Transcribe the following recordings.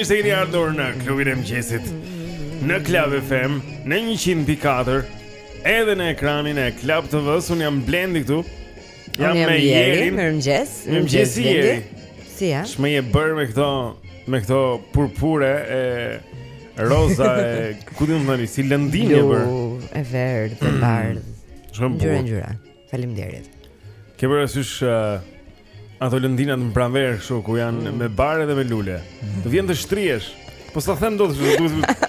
Mirë se keni ardhur në klubin e mëngjesit në Klab FM në 100.4 edhe në ekranin e Klab TV-së Unë jam Blendi këtu Jam me Jerin Mëngjes Mirëmëngjesi Jeri Si je Ç'më je bërë me këto Me këto purpure E Roza e ku di unë tani si lëndinë je bërë. E verdhë, e bardhë. Shumë bukur. Ngjyra ngjyra. Faleminderit. Ke parasysh uh, ato lëndinat në pranverë kështu ku janë mm. me bar dhe me lule. Mm. Të vjen të shtrihesh. Po s'e them dot se duhet.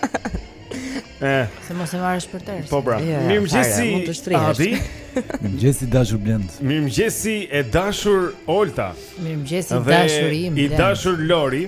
Eh. Se mos e marrësh për ters. Po pra. Jo, jo, Mirëmëngjesi. Mund të shtrihesh. Mirëmëngjesi dashur Blend. Mirëmëngjesi e dashur Olta. Mirëmëngjesi i dashuri im. I dashur Lori.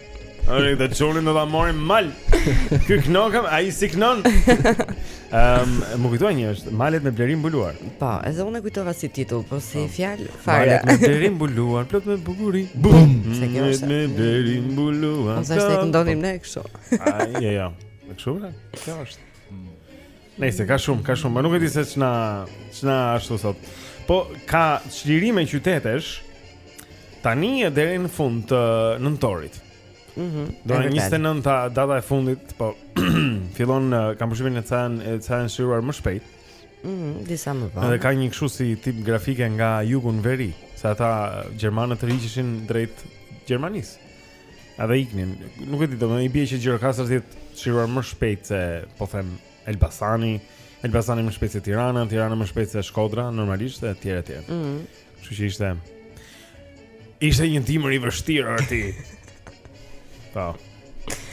Ore, të çunin do ta marrim mal. Ky këndoka, ai si këndon. Ehm, um, më kujtoi një është malet me blerim mbuluar. Po, edhe unë e kujtova si titull, po s'i po. fjalët fare. Malet me blerim mbuluar, plot me bukuri. Bum. Malet me blerim mbuluar. Po sa këndonim ne kështu. Ai, jo, jo. Me kështu, kjo është. Nëse ka shumë, ka shumë, po nuk e di se ç'na ç'na ashtu sot. Po ka çlirime qytetesh tani e deri në fund të nëntorit. Mhm. Mm Do të njëzetenënta data e fundit, po fillon kam përshtypjen ca janë ca janë çliruar më shpejt. Mhm, mm disa më vonë. Edhe ka një kështu si tip grafike nga jugu në veri, se ata gjermanët tërhiqeshin drejt Gjermanisë. Edhe iknin, nuk e di, domethënë i bie që Gjirokastra të jetë çliruar më shpejt se po them Elbasani, Elbasani më shpejt se Tirana, Tirana më shpejt se Shkodra normalisht e tjera etj. Ëh. Mm. Kështu që ishte ishte një dimër i vështirë arti. Po.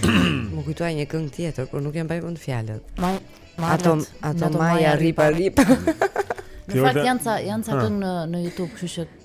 Më kujtoi një këngë tjetër, por nuk ia mbaj mend fjalët. Ma, ma ato ato maja ripa ripa. Në fakt janë ca janë ca këngë në në YouTube, kështu që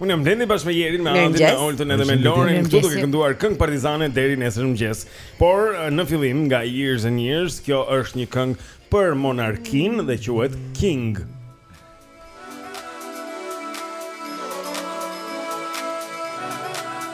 Unë jam Blendi bashkë me Jerin, me Andin, me Oltën edhe me Lorin. Këtu duke kënduar këngë partizane deri nesër në mëngjes. Por në fillim nga Years and Years, kjo është një këngë për monarkinë dhe quhet King.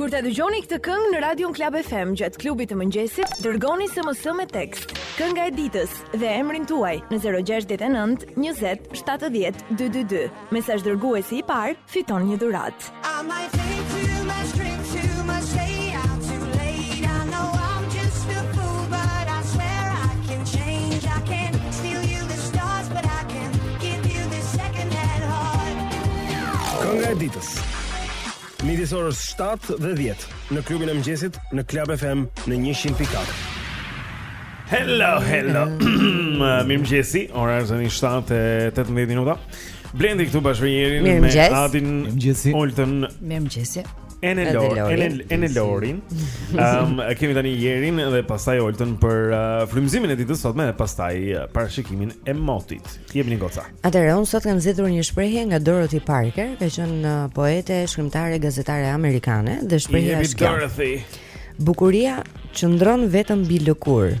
Kur ta dëgjoni këtë këngë në radion Klab FM gjatë klubit të mëngjesit, dërgoni SMS me tekst Kënga e ditës dhe emrin tuaj në 069 20 70 222. Mesazh dërguesi i parë fiton një dhuratë. Kënga e ditës. Midis orës 7 dhe 10 në klubin e mëngjesit në Club FM në 100.4. Hello, hello. Mirëmëngjesi. Ora është tani 7 e 8 minuta. Blendi këtu bashkë me Jerin me Mirëmëngjes. Adin, Mirëmëngjesi. Oltën, Mirëmëngjesi. Ene Edhe Lor, Lorin. Ene Ene Lorin. Ëm e kemi tani Jerin dhe pastaj Oltën për uh, frymëzimin e ditës së sotme dhe pastaj uh, parashikimin e motit. Jepni goca. Atëherë unë sot kam gjetur një shprehje nga Dorothy Parker, ka qenë uh, poete, shkrimtare, gazetare amerikane dhe shprehja Jepi është kjo. Dorothy. Bukuria qëndron vetëm mbi lëkurë.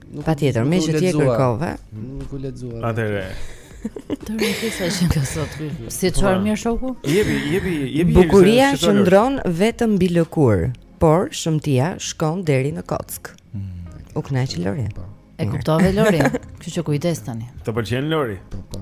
Patjetër, meqë ti e kërkove Nuk u lexuar. Atëherë Të rëndësishme që ka sot Si çfarë mirë shoku? Jepi, jepi, jepi Bukuria qëndron vetëm mbi lëkurë Por shëmtia shkon deri në kockë mm. U kënaq Lori po. E kuptove Lori Kështu që kujdes tani Të pëlqen Lori po, po.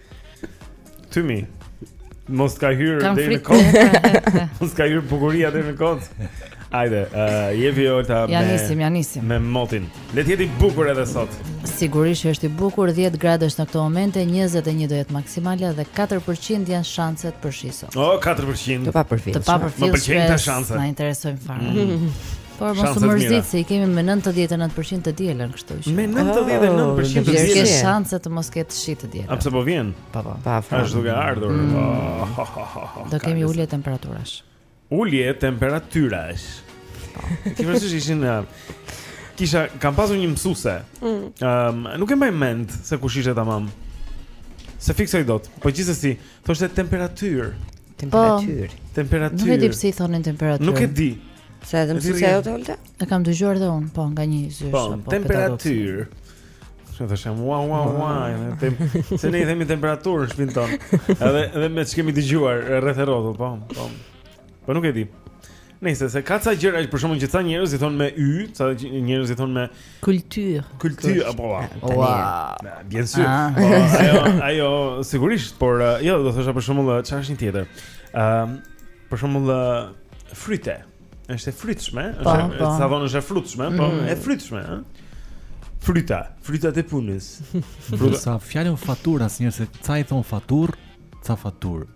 Tymi. Mos ka hyrë deri në kockë. Mos ka hyrë bukuria deri në kockë. Ajde, uh, jepi Olta me... Ia nisim, ia nisim. Me motin. Le të jetë i bukur edhe sot. Sigurisht është i bukur, 10 gradë është në këto momente, 21 do jetë maksimalja dhe 4% janë shanset për shi sot. O, oh, 4%. Të papërfillshme. Të papërfillshme. Më pëlqejnë këto shanset. S'na interesojnë fare. Mm. Por mos u mërzit se i kemi me 99% të dielën, kështu që. Me 99% të dielën. Ke shanse të mos ketë shi të dielën. A pse po vjen? Po po. Po afër. Është duke ardhur. Mm. Oh, Do kemi ulje temperaturash. Ulje temperaturash. Po. Ti më thua ishin kisha kam pasur një mësuese. Ëm, mm. um, nuk e mbaj mend se kush ishte tamam. S'e fiksoj dot. Po gjithsesi, Thoshte temperatyrë. Temperatyrë. Po, temperatyrë. Nuk e di pse i thonin temperatyrë. Nuk e di. Ça mësuese ajo, Olta? E kam dëgjuar dhe unë, po, nga një zyshë po, apo temperaturë. Shumë të shumë, wow, wow, wow, se ne i themi temperaturë në shpinë tonë, edhe, edhe meqë kemi dëgjuar, rreth e rrotull, po, po, po nuk e di. Nëse se ka ca gjëra për shkakun që ca njerëz i thon me y, ca njerëz i thon me kultur. Kultur apo va. Wow. Bien sûr. Ah. Po, ajo, ajo sigurisht, por eh, jo, do thosha për shembull eh, çfarë është një tjetër. Ëm ehm, për shembull eh, fryte. Është e frytshme, po, është po. sa vonë është e frytshme, po mm. e frytshme, ëh. Fryta, frytat e punës. Fryta sa fjalën faturë asnjëse ca i thonë faturë, ca faturë.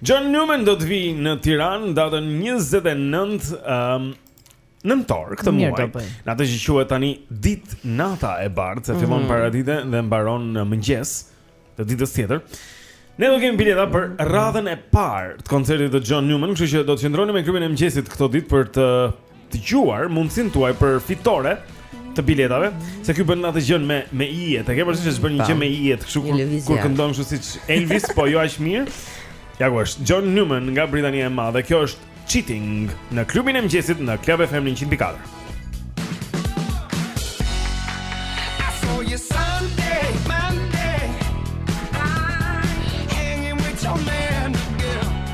John Newman do të vijë në Tiranë datën 29 um, nëntor këtë muaj. Në atë që quhet tani ditë nata e bardhë, se fillon mm. paradite dhe mbaron në mëngjes të ditës tjetër. Ne do kemi bileta për radhën e parë të koncertit të John Newman, kështu që do të qëndroni me klubin e mëngjesit këto ditë për të dëgjuar mundësinë tuaj për fitore të biletave, se ky bën atë gjën me me ijet. E ke parasysh se bën një gjë me ijet, kështu kur, kur këndon kështu siç Elvis, po jo aq mirë. Ja ku është John Newman nga Britania e Madhe. Kjo është Cheating në klubin e mëngjesit në Club FM 100.4.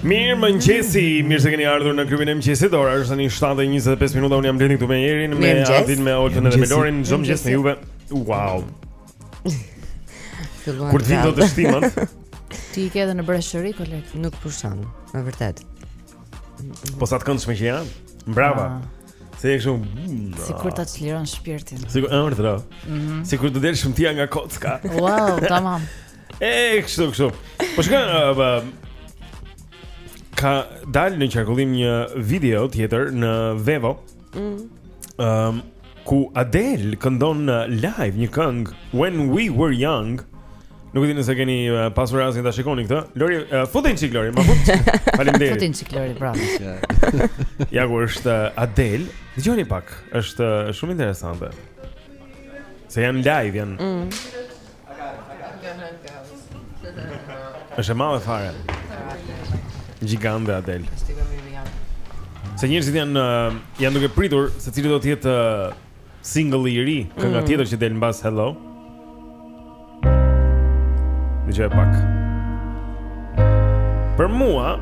Mirëmëngjesi, mirë se keni ardhur në klubin e mëngjesit Ora është tani 7.25 minuta, unë jam Blendi këtu me Erin Me Adin, me Olten dhe me Lorin Çdo mëngjes me juve Wow Kur të vinë do të shtimat Ti i ke edhe në breshëri, koleg Nuk pushon, me vërtet Po sa të këndshme që janë Bravo ah. Se e kështu mm, Sikur ta çliron shpirtin Sikur, e mërë të ra Sikur të del sëmundja nga kocka Wow, tamam E, kështu, kështu. Po shka, ka dalë në qarkullim një video tjetër në Vevo, mm. um, ku Adele këndon live një këngë, When We Were Young, Nuk e di nëse keni uh, pasur rastin ta shikoni këtë. Lori, uh, futin çik Lori, ma fut. Faleminderit. Futin çik Lori, bravo. ja ku është uh, Adel. Dëgjoni pak, është uh, shumë interesante. Se janë live janë. Mm. Është e madhe fare. Gjigande Adel. Se njerëzit janë janë duke pritur se cili do të jetë uh, single i ri, kënga mm. tjetër që del mbas Hello. Dëgjoje pak Për mua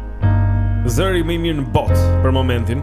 Zëri më i mirë në botë Për momentin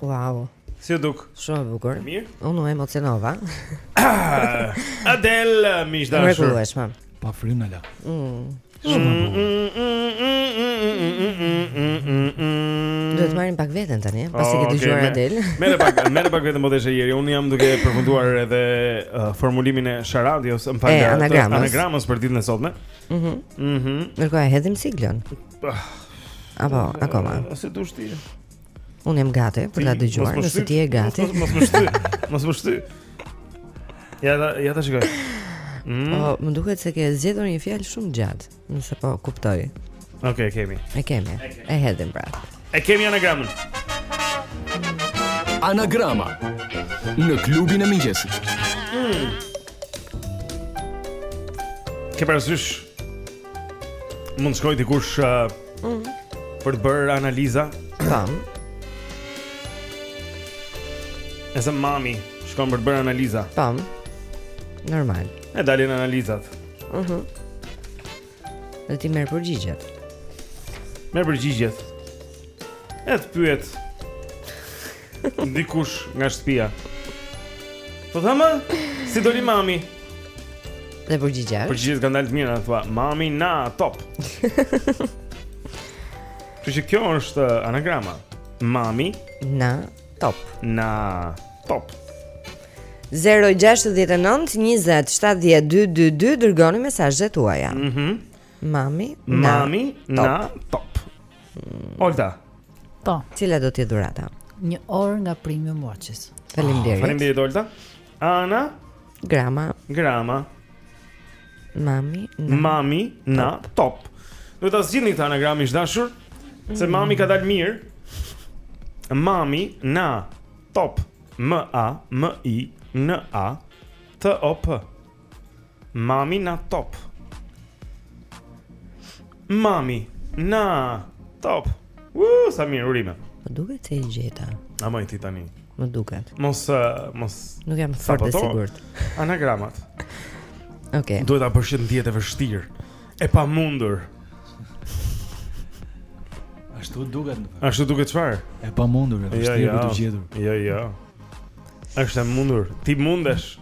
Wow. Si ju duk? Shumë e bukur. Mirë. Unë u emocionova. Adel, miq të dashur. Mrekullueshme. Pa frymë na la. Mm. Shumë e bukur. Do të marrim pak veten tani, pasi oh, kemi dëgjuar Adel. Merre pak, merre pak veten po deshe Eri. Unë jam duke përfunduar edhe uh, formulimin e sharadës, më falni. Anagramës. Anagramës për ditën e sotme. Mhm. Mhm. Ndërkohë hedhim siglën. Ah. Apo, akoma. Si të duash ti. Unë jam gati për ta dëgjuar, nëse ti je gati. Mos më shty. Mos më shty. Ja, ja ta shikoj. Mm. Po, më duket se ke zgjedhur një fjalë shumë gjatë, nëse po kuptoj. Okej, okay, kemi. E kemi. E hedhim pra. E kemi anagramën. Anagrama në klubin e mëngjesit. Mm. Ke parasysh mund të shkojë dikush uh, Mm. Për të bërë analiza Tam E se mami Shkon për të bërë analiza Po Normal E dalin analizat Mhm uh -huh. Dhe ti merr përgjigjet Merr përgjigjet E të pyet Dikush nga shtëpia. Po thama, si doli mami? Dhe përgjigja është? Përgjigjet kanë dalë të mira, thua, mami na top. Që kjo është uh, anagrama. Mami na top. Na top. 0-69-27-12-22 Dërgoni mesazhet tuaja mm -hmm. Mami Mami na, na top Olta Po. Cila do të jetë dhurata? Një orë nga Premium Watches. Faleminderit. Oh, Faleminderit Olta. Ana Grama. Grama. Mami. Na. Mami na top. top. Do ta zgjidhni këtë anagramë miq të dashur, se mm. mami ka dalë mirë. Mami na top. M A M I N A T O P. Mami na top. Mami na top. U, uh, sa mirë urime. Më duket se e gjeta. A më ti tani? Më duket. Mos uh, mos Nuk jam fort e sigurt. Anagramat. Okej. Okay. Duhet ta bësh një ditë e vështirë. E pamundur. Ashtu duket. Ashtu duket çfarë? E pamundur, e vështirë për të gjetur. Jo, jo. Është e mundur. Ti mundesh.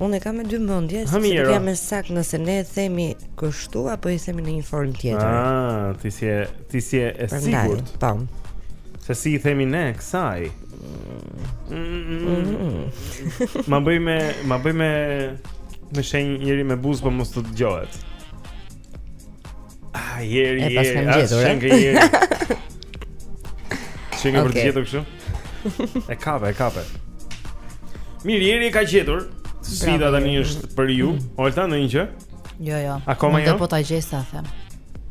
Unë e kam me dy mëndje, se nuk jam e saktë nëse ne themi kështu, apo i themi në një formë tjetër. Ah, ti s'je, ti s'je e sigurt. Po. Se si i themi ne, kësaj. Ma bëj me, ma bëj me, me shenjë Jeri me buzë, po mos të dëgjohet. Ah, Jeri, Jeri, asë shenjë Jeri. Shenjë për të gjithë të kështu? E kape, e kape. Mirë, Jeri ka gjetur. Sfida tani është për ju. Mm. Olta ndonjë gjë? Jo, jo. Akoma jo. Dhe po ta gjej s'e them.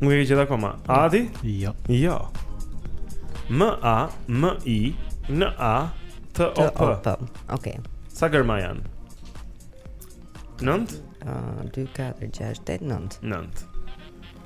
Nuk e ke gjetur akoma. Adi? Jo. Jo. M A M I N A T O P. Okej. Sa gërma janë? 9 2 4 6 8 9. 9.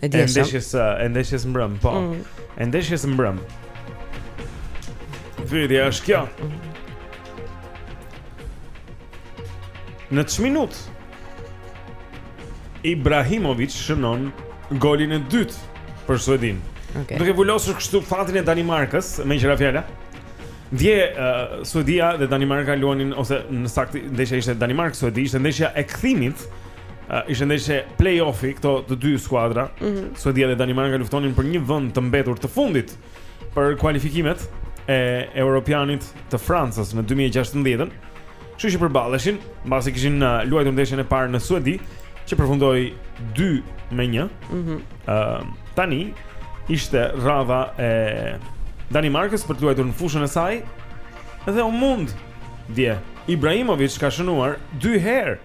E di. E ndeshjes, e ndeshjes mbrëm, po. Mm. E ndeshjes mbrëm. Pyetja është kjo. Në ç'minutë Ibrahimovic shënon golin e dytë për Suedin. Okay. Duke vulosur kështu fatin e Danimarkës meqë ra fjala. Dje uh, Suedia dhe Danimarka luanin ose më saktë ndeshja ishte Danimarkë Suedi, ishte ndeshja e kthimit. Uh, ishte ndeshje play-offi këto të dy skuadra. Mm -hmm. Suedia dhe Danimarka luftonin për një vend të mbetur të fundit për kualifikimet e Europianit të Francës në 2016-ën. Kështu që përballeshin, mbasi kishin uh, luajtur ndeshjen e parë në Suedi, që përfundoi 2 me 1. Ëh, mm -hmm. uh, tani ishte rradha e Danimarkës për të luajtur në fushën e saj dhe u mund dje Ibrahimoviç ka shënuar dy herë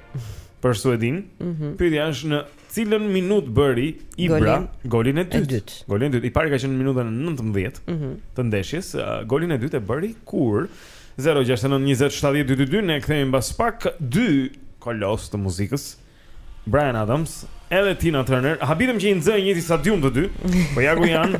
për Suedinë. Mm -hmm. Pyetja është në cilën minutë bëri Ibra golin e dytë? Dyt. Golin e dytë. I pari ka qenë në minutën e 19 mm -hmm. të ndeshjes. Golin e dytë e bëri kur 0692070222 ne kthehemi mbas pak dy kolosë të muzikës. Bryan Adams, edhe Tina Turner, habitem që i nxënë një disaxhiun të dy, po ja ku janë.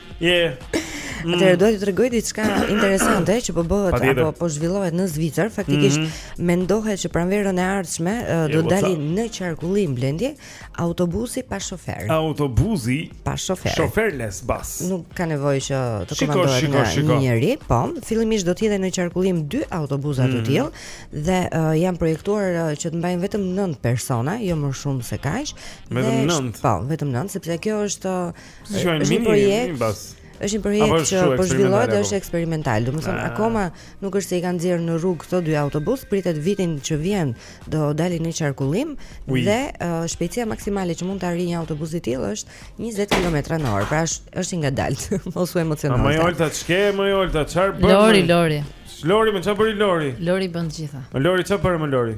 Je. Mm. Atëherë dua të tregoj diçka interesante që po bëhet Patjetër. apo po zhvillohet në Zvicër. Faktikisht mm -hmm. mendohet që pranverën e ardhshme uh, do të dalin në qarkullim Blendi autobusi pa shofer. Autobusi pa shofer. Shoferless bus. Nuk ka nevojë që të komandohet nga njeri, po. Fillimisht do të jenë në qarkullim dy autobusë mm -hmm. të mhm. tillë dhe uh, janë projektuar uh, që të mbajnë vetëm 9 persona, jo më shumë se kaq. Vetëm 9. Po, vetëm 9, sepse kjo është uh, Si i thonë mini projekt, mini bas. Është një projekt që po zhvillohet dhe është eksperimental. Domethënë ah. akoma nuk është se i kanë nxjerrë në rrugë këto dy autobusë, pritet vitin që vjen do dalin në qarkullim oui. dhe uh, shpejtësia maksimale që mund të arrijë një autobus i tillë është 20 km/h. Pra është është i ngadaltë, mos u emociononi. Moj Olta ç'ke, moj Olta çar bën. Lori, Lori. Lori, moj çfarë bën Lori? Lori bën të gjitha. Lori çfarë bën moj Lori?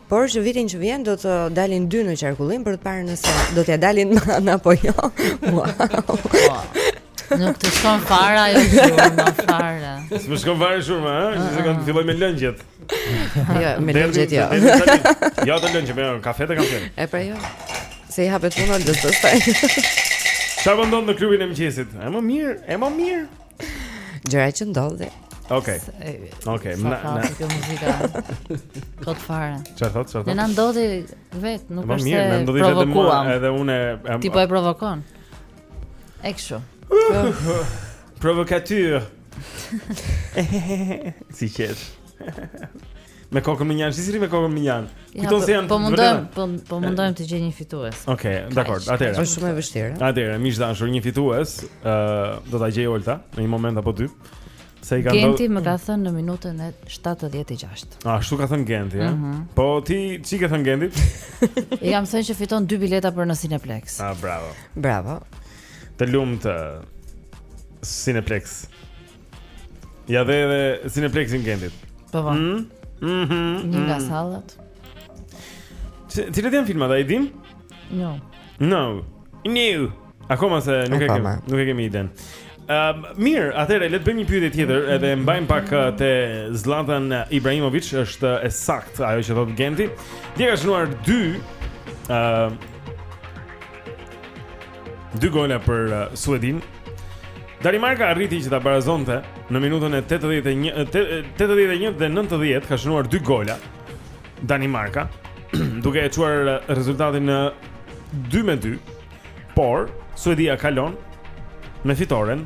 Por që vitin që vjen do të dalin dy në qarkullim për të parë nëse do t'ia dalin mbanë apo jo. Nuk të shkon fare ajo zhurma, moj fare. S'më shkon fare zhurma, ha? Që se kanë filloj me lëngjet. Jo, me lëngjet jo. Jo, të lëngjet, me kafe të kafe. E pra jo, se i hapet punë, dhe të staj. Qa vëndon po në klubin e mqesit? E më mirë, e më mirë. Gjëra që ndodhin. Okej. Okej, më na kjo muzika. Kot fare. Çfarë thotë, çfarë thotë? Na ndodhi vetë, nuk është se provokuam. Edhe unë Ti po e provokon. E kshu. Provokatyr. Si qesh. Me kokën mënjanë, si rri me kokën mënjanë Kujton se janë po mundohemi, po, po mundohemi të gjejmë një fitues Oke, okay, dakor, atërë Po shumë e vështirë Atërë, miq të dashur një fitues uh, Do ta gjejë Olta, në një moment apo dy Se i ka Genti më ka thënë në minutën e 76. A, ashtu ka thënë Genti, eh? Mhm. Po ti ç'i ke thënë Gentit? I kam thënë që fiton dy bileta për në Cineplexx. Ah, bravo. Bravo. Të lumtë Cineplexx. Ja dhe edhe Cineplexin Genti. Po po. Mm? Mhm. Mm Një nga mm. sallat. Cilat janë filmat, a i dim? No. No. New. Akoma se nuk e kemi, nuk e kemi iden. Ehm, um, mirë, atëherë le të bëjmë një pyetje tjetër, edhe mbahemi pak uh, te Zlatan Ibrahimovic, është e saktë ajo që thotë Genti. Dje ka shënuar dy ehm um, Dy gola për uh, Suedinë. Danimarka arriti që ta barazonte në minutën e 81 81 dhe 90 ka shënuar dy gola. Danimarka duke e çuar uh, rezultatin në 2-2. Por Suedia kalon me fitoren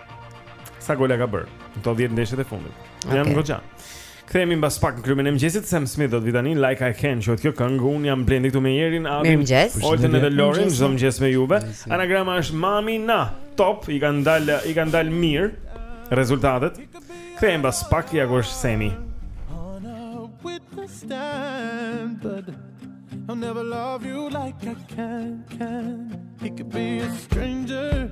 Sa gola ka bërë? Këto 10 ndeshjet e fundit. Okay. Janë goxha. Kthehemi mbas pak në klubin e mëngjesit Sam Smith do të vi tani Like I Can, shumë kjo këngë unë jam Blendi këtu me Jerin, Adin, Oltën edhe Lorin, çdo mëngjes me juve. Anagrama është Mami Na. Top, i kanë dal, i kanë dal mirë rezultatet. Kthehemi mbas pak ja ku është Sami. I'll never love you like I can, can. He could be a stranger.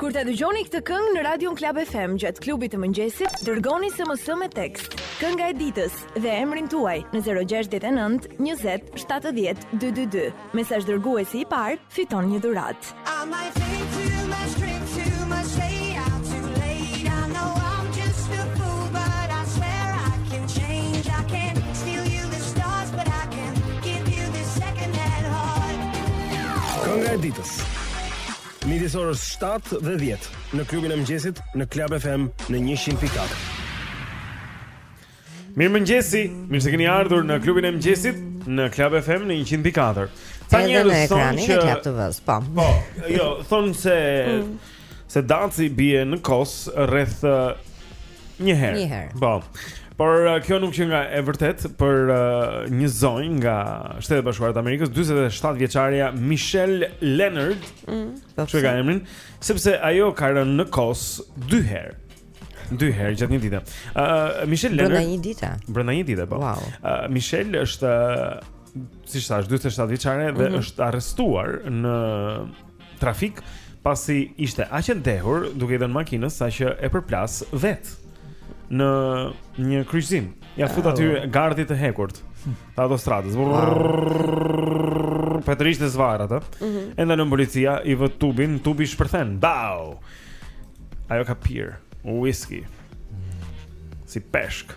Kur ta dëgjoni këtë këngë në radion Club FM gjatë klubit të mëngjesit, dërgoni SMS me tekst. Kënga e ditës dhe emrin tuaj në 069 20 70 222. Mesazhdërguesi i parë fiton një dhuratë. Kënga e ditës. Midis orës 7 dhe 10 në klubin e mëngjesit në Club FM në 100.4. Mirëmëngjesi, mirë se keni ardhur në klubin e mëngjesit në Club FM në 100.4. Sa njerëz thonë që Club TV, po. Po, jo, thonë se mm. se daci bie në kos rreth uh, një herë. Një herë. Po. Por uh, kjo nuk qenka e vërtetë për uh, një zonjë nga Shtetet e Bashkuara të Amerikës, 47 vjeçarja Michelle Leonard, mm, po, që ka emrin, sepse ajo ka rënë në kos dy herë. Dy herë gjatë një dite. Ë uh, Michelle Leonard. Brenda një dite. Brenda një dite, po. Wow. Uh, Michelle është siç thashë 47 vjeçare dhe mm -hmm. është arrestuar në trafik pasi ishte aq e dehur duke i dhënë makinës saqë e përplas vetë në një kryqëzim. Ia fut atij gardhit të hekurt të autostradës. Petrisht e zvarë atë. Mm -hmm. E ndalon policia i vë tubin, tubi shpërthen. Bau! Ajo ka pirë whisky si peshk.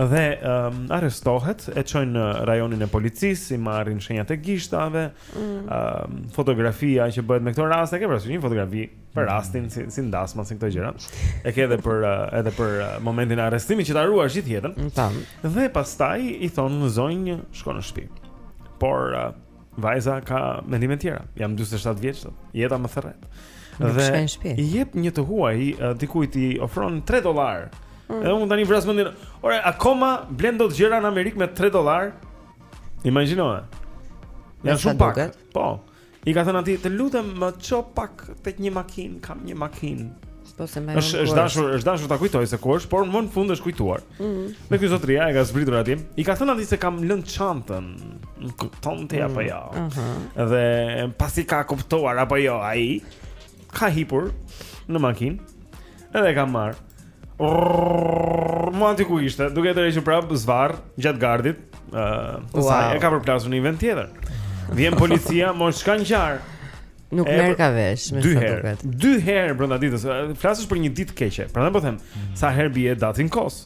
Dhe um, arrestohet, e çojnë në rajonin e policisë, i marrin shenjat e gishtave, mm. um, fotografia që bëhet me këto raste, ke parasysh një fotografi për mm. rastin si si n'dasma si këto gjëra. E ke edhe për uh, edhe për uh, momentin e arrestimit që ta ruash gjithë jetën. Mm, tam. Dhe pastaj i thonë zonjë, shko në shtëpi. Por uh, Vajza ka mendime të tjera. Jam 47 vjeç sot. Jeta më thërret. Dhe i jep një të huaj dikujt i ofron 3 dollar. Mm. Edhe unë tani vras mendin, ore, akoma blen dot gjëra në Amerikë me 3 dollar? Imagjino. Janë shumë pak. Po. I ka thënë atij, të lutem, më ço pak tek një makinë, kam një makinë. Po se më. Është është dashur, është dashur ta kujtoj se ku është, por më në fund është kujtuar. Ëh. Mm -hmm. Dhe ky zotria e ka zbritur aty. I ka thënë atij se kam lënë çantën. Më kupton ti apo jo. Ëh. Mm -hmm. Dhe pasi ka kuptuar apo jo ai, ka hipur në makinë. Edhe ka marr. Mu aty ku ishte, duke e tërhequr prapë zvarr gjatë gardhit. Ëh, uh, wow. sa e ka përplasur në një vend tjetër. Vjen policia, mos ç'ka ngjarë. Nuk e merrka vesh, më sa duket. Dy herë brenda ditës, flasësh për një ditë të keqe. Prandaj po them, mm. sa herë bie data në kos.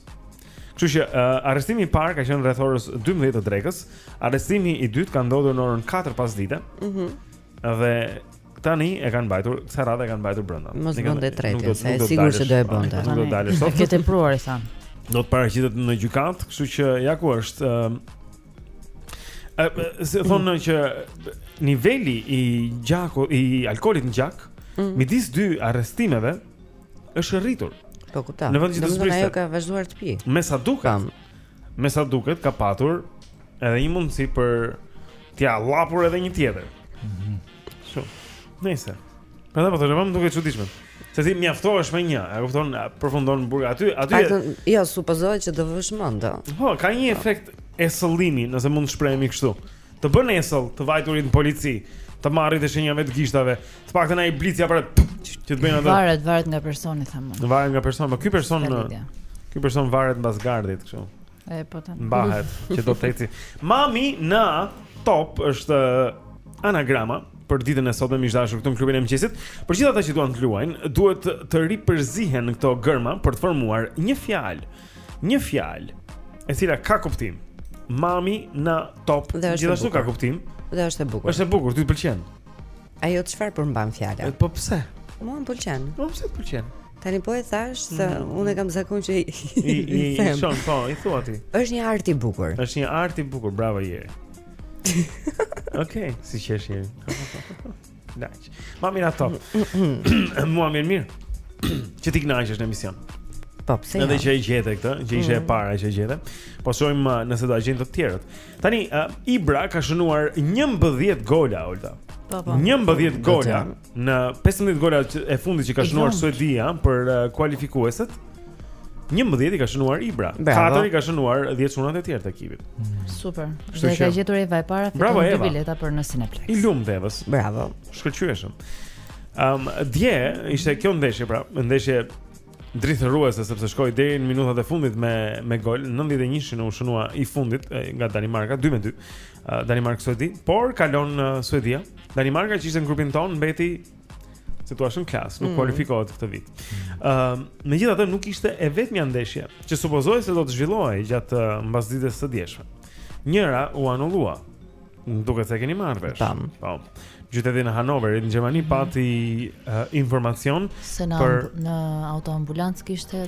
Kështu që uh, arrestimi i parë ka qenë rreth orës 12 të drekës, arrestimi i dytë ka ndodhur në orën 4 pasdite. Mhm. Mm dhe tani e kanë mbajtur, kësaj radhe e kanë mbajtur brenda. Mos bën të tretë, se e sigurt se do e bën. Nuk do dalësh sot. Ke tepruar i thanë. Do të paraqitet në gjykatë, kështu që ja ku është uh, Ëh, thonë që niveli i gjaku i alkoolit në gjak mm. midis dy arrestimeve është rritur. Po kuptoj. Në vend që të zbriste. Ajo ka vazhduar të pi. Me sa duket. Me sa duket ka patur edhe një mundësi për t'ia llapur edhe një tjetër. Mhm. Mm Shumë. Nejse. Po do të thonë, më duket e çuditshme. Se ti mjaftohesh me një, e kupton, përfundon në burg aty, aty. Atë, jo, supozohet që do vësh mend. Po, ka një efekt esëllimi, nëse mund të shprehemi kështu. Të bën esëll, të vajturit në polici, të marrit të shenjave të gishtave, të paktën ai blici apo që të bëjnë atë. Varet, varet nga personi thamë. Varet nga personi, por ky person ky person varet mbas gardhit kështu. E po tani. Mbahet që do të eci. Mami na top është anagrama për ditën e sotme miq të dashur këtu në klubin e mëngjesit. Për gjithë ata që duan të luajnë, duhet të ripërzihen këto gërma për të formuar një fjalë. Një fjalë e cila ka kuptim. Mami na top. Gjithashtu ka kuptim. Dhe është e bukur. Është e bukur, ty të pëlqen. Ajo çfarë përmban fjala? Po pse? Mua më pëlqen. Po pse të pëlqen? Tani po e thash se mm -hmm. unë e kam zakon që i i them. Shon, po, i thua ti. Është një art i bukur. Është një art i bukur, bravo Jeri. Okej, okay, si qesh Jeri. Daj. Ma mirë ato. Mua mirë mirë. Që ti kënaqesh në emision. Po, pse? Edhe që e gjete këtë, që ishte e mm. para që e gjete. Po, shohim uh, nëse do ta gjejnë të tjerët. Tani uh, Ibra ka shënuar 11 gola, Olta. Po, po. 11 gola. Në 15 golat e fundit që ka shënuar Suedia për uh, kualifikueset, 11 i ka shënuar Ibra. 4 i ka shënuar 10 çunat e tjerë të ekipit. Mm. Super. Dhe ka gjetur Eva e para fiton dy bileta për në Cineplex. I lumtë Evës. Bravo. Shkëlqyeshëm. Ëm um, dje ishte kjo ndeshje pra, ndeshje Drithëruese sepse shkoi deri në minutat e fundit me me gol 91-shin u shënua i fundit nga Danimarka 2-2. Danimarka Suedi, por kalon Suedia. Danimarka që ishte në grupin tonë mbeti si i thuash në klasë, nuk mm. kualifikohet këtë vit. Ëm, uh, megjithatë nuk ishte e vetmja ndeshje që supozohej se do të zhvillohej gjatë mbasdites së djeshme. Njëra u anullua, Më duket se e keni marrë vesh. Tam. Po. Qyteti në Hanover, në Gjermani pati uh, informacion se në për... në autoambulancë kishte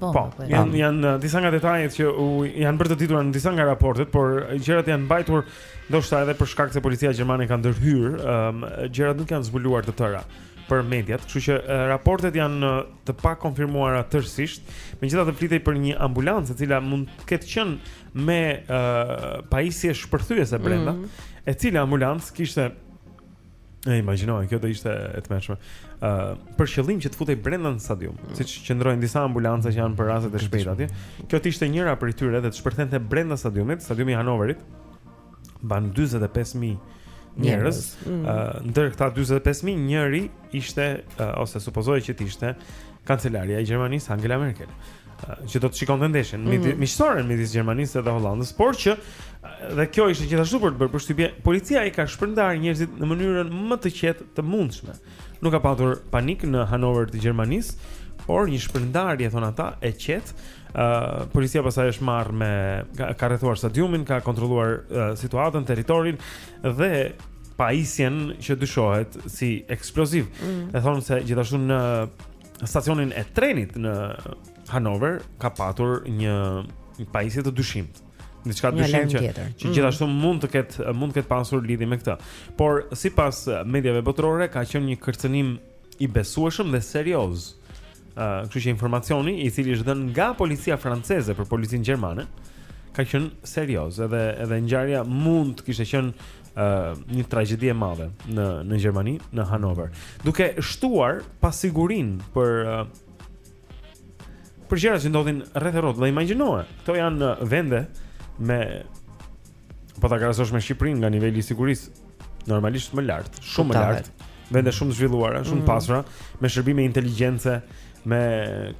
bombë. Po, po janë janë uh, disa nga detajet që uh janë bërë të ditura në disa nga raportet, por uh, gjërat janë mbajtur ndoshta edhe për shkak se policia gjermane ka ndërhyrë, um, gjërat nuk janë zbuluar të tëra për mediat, kështu që uh, raportet janë uh, të pakonfirmuara tërësisht. Megjithatë flitej për një ambulancë e cila mund të ketë qenë me uh, pajisje shpërthyese brenda, mm -hmm. e cila ambulancë kishte E imagjinoj, kjo do ishte e tmerrshme. Ë, uh, për qëllim që të futej brenda në stadium, mm. siç qëndrojnë disa ambulanca që janë për rastet e shpejta atje. Kjo të ishte njëra prej tyre dhe të shpërthente brenda stadiumit, stadiumi i Hanoverit. mban 45000 njerëz. Mm. Ë ndër këta 45000 njëri ishte uh, ose supozohej që të ishte kancelaria e Gjermanisë Angela Merkel që do të shikonte ndeshjen mm -hmm. miqësoren midis Gjermanisë dhe Holandës, por që dhe kjo ishte gjithashtu për të bërë përshtypje, policia i ka shpërndarë njerëzit në mënyrën më të qetë të mundshme. Nuk ka patur panik në Hanover të Gjermanisë, por një shpërndarje thonë ata e qetë. Ë uh, policia pastaj është marrë me ka, ka rrethuar stadiumin, ka kontrolluar uh, situatën, territorin dhe pajisjen që dyshohet si eksploziv. Mm. E thonë se gjithashtu në stacionin e trenit në Hanover ka patur një pajisje të dyshimtë. diçka, dyshim që që mhm. gjithashtu mund të ketë mund të ketë pasur lidhje me këtë. Por sipas mediave botërore ka qenë një kërcënim i besueshëm dhe serioz. Ëh, uh, kështu që informacioni i cili është dhënë nga policia franceze për policinë gjermane ka qenë serioz, edhe edhe ngjarja mund të kishte qenë uh, një tragjedi e madhe në në Gjermani, në Hanover, duke shtuar pasigurinë për uh, për gjëra që ndodhin rreth e rrot. Dhe imagjinoje, këto janë uh, vende me po ta krahasosh me Shqipërinë nga niveli i sigurisë normalisht më lart, shumë më lart. Vende shumë zhvilluara, shumë mm. pasura, me shërbime inteligjence, me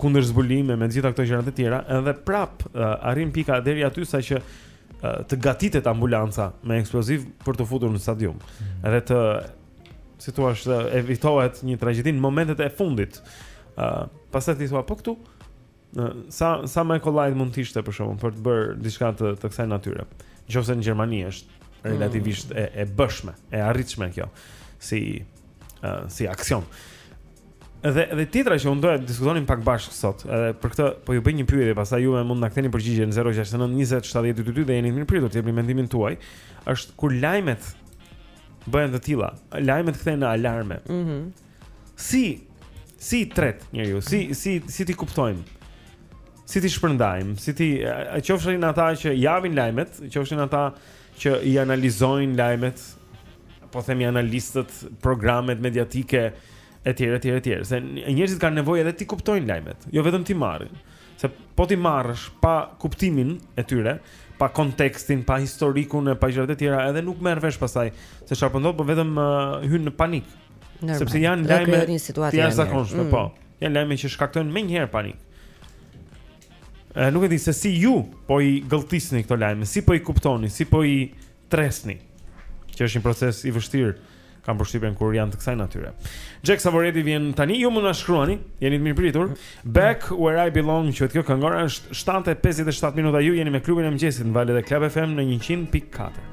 kundër zbulime, me gjitha këto gjëra të tjera, edhe prap uh, arrin pika deri aty sa që uh, të gatitet ambulanca me eksploziv për t'u futur në stadium. Mm. Edhe të si thua, evitohet një tragjedi në momentet e fundit. Ë, uh, pastaj ti thua, po këtu sa sa më kollajt mund të ishte për dikënd për të bërë diçka të të kësaj natyre. Nëse në Gjermani është relativisht e e bëshme, e arritshme kjo si uh, si aksion. Dhe dhe tjetra që unë doja të diskutonim pak bashkë sot, edhe për këtë po ju bëj një pyetje, pastaj ju mund na ktheni përgjigje në 069 20 70 222 dhe jeni të mirëpritur të jepni mendimin tuaj, është kur lajmet bëhen të tilla. Lajmet kthehen në alarme. Mhm. Mm si i tret njeriu, si mm -hmm. si si t'i kuptojmë? Si t'i shpërndajmë? Si t'i qofshin ata që japin lajmet, qofshin ata që i analizojnë lajmet, po themi analistët, programet mediatike etj etj etj. Se njerëzit kanë nevojë edhe t'i kuptojnë lajmet, jo vetëm t'i marrin. Se po t'i marrësh pa kuptimin e tyre, pa kontekstin, pa historikun e pa gjërat e tjera, edhe nuk merr vesh pastaj se çfarë po ndodh, po vetëm uh, hyn në panik. Normal. Sepse janë Dhe lajme krijohet një situatë të e jashtëzakonshme, mirë. po. Mm. Janë lajme që shkaktojnë menjëherë panik. E, nuk e di se si ju po i gëlltisni këto lajme, si po i kuptoni, si po i tresni, që është një proces i vështirë kam përshtypjen kur janë të kësaj natyre. Jack Savoretti vjen tani, ju mund na shkruani, jeni të mirëpritur. Back where I belong, quhet kjo këngë, ora është 7:57 minuta, ju jeni me klubin e mëngjesit në valët e Club FM në 100.4.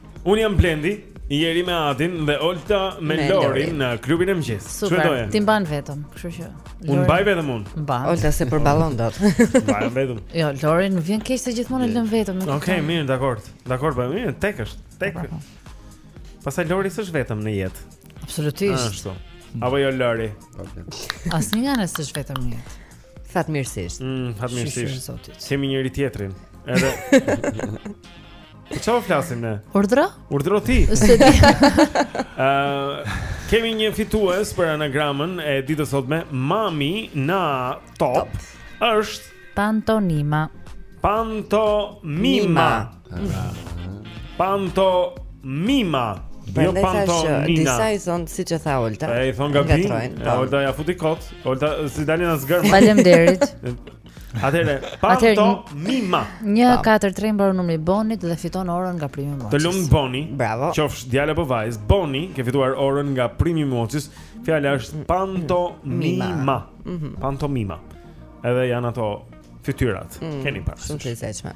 Un jam Blendi, jeni me Adin dhe Oltën e me Lorin në klubin e mëngjesit. Super. Çfarë Ti mban vetëm, kështu që. Lorin... Un mbaj vetëm un. Mban. Olta s'e përballon dot. Mbaj vetëm. Jo, Lorin më vjen keq se gjithmonë e lëm vetëm. Okej, okay, mirë, dakor. Dakor, po mirë, tek është. Tek. Pastaj Lori s'është vetëm në jetë. Absolutisht. Ashtu. Apo jo Lori. Okej. Okay. Asnjë nga ne s'është vetëm në jetë. Fatmirësisht. Mm, fatmirësisht. Kemi njëri tjetrin. Edhe Për çfarë flasim ne? Urdhro? Urdhro ti. Ëh, kemi një fitues për anagramën e ditës sotme, Mami na top, top, është pantonima. Pantomima. Pantomima. Jo pantonima. Disa i thon siç e tha Olta. Po i thon gabim. Po. Olta ja futi kot. Olta s'i dalin as gërmat. Faleminderit. Atëre, pantomima. 143 mbaron numri i Bonit dhe fiton orën nga Primi Moçis. Të lum Boni. Bravo. Qofsh djalë apo vajzë, Boni ke fituar orën nga Primi Moçis. Fjala është pantomima. Mhm. Pantomima. Edhe janë ato fytyrat. Mm, Keni pas. Shumë të lezetshme.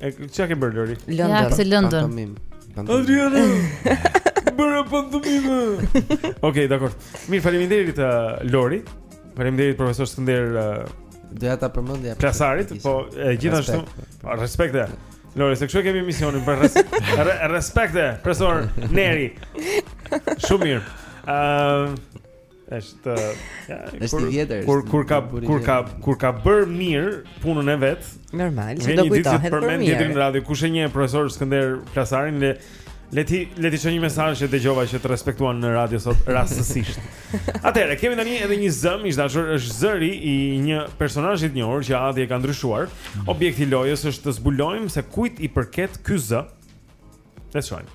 E ça ke bër Lori? Lëndën. Ja, pse lëndën? Pantomim. Adriana. Bëra pantomim. Okej, dakor. Mirë, faleminderit uh, Lori. Faleminderit profesor Skënder. Uh, Doja ta përmendja. Plasarit, po edhe gjithashtu. Po, respekte. Lori, se kështu e kemi emisionin për res re respekte, profesor Neri. Shumë mirë. Ëm uh, Është është i vjetër. Kur kur ka kur ka kur ka bër mirë punën e vet. Normal, se do kujtohet për mirë. Njeri në radio kush e njeh profesor Skënder Plasarin le le t'i le t'i çojë një mesazh që dëgjova që të respektuan në radio sot rastësisht. Atëherë kemi tani edhe një zë, miq të dashur, është zëri i një personazhi të njohur që Adi e ka ndryshuar. Objekti i lojës është të zbulojmë se kujt i përket ky zë. Le të shojmë.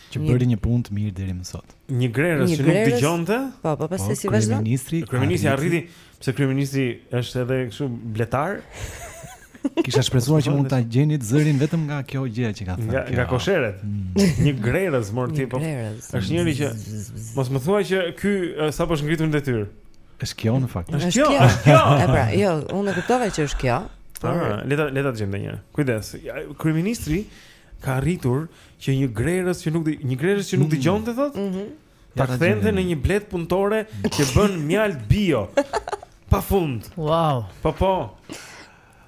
Që bëri një punë të mirë deri më sot. Një grerëz që nuk dëgjonte. Po, po, pastaj po, si vazhdon? Kryeministri, kryeministri arriti, pse kryeministri është edhe kështu bletar. Kisha shpresuar që mund ta gjenit zërin vetëm nga kjo gjë që ka thënë. Nga, nga kosheret. Mm. Një grerëz mor ti po. Është njëri që mos më thuaj që ky sapo është ngritur në detyrë. Është kjo në fakt. Është kjo, është kjo. E pra, jo, unë e kuptova që është kjo. Ah, le ta le ta gjejmë ndonjëherë. Kujdes. Kryeministri ka arritur që një grerëz që nuk një grerëz që nuk mm. dëgjonte thotë. Ëh. Mm-hmm. Ta kthente në një bletë punëtore që bën mjaltë bio. Pa fund. Wow. Po po.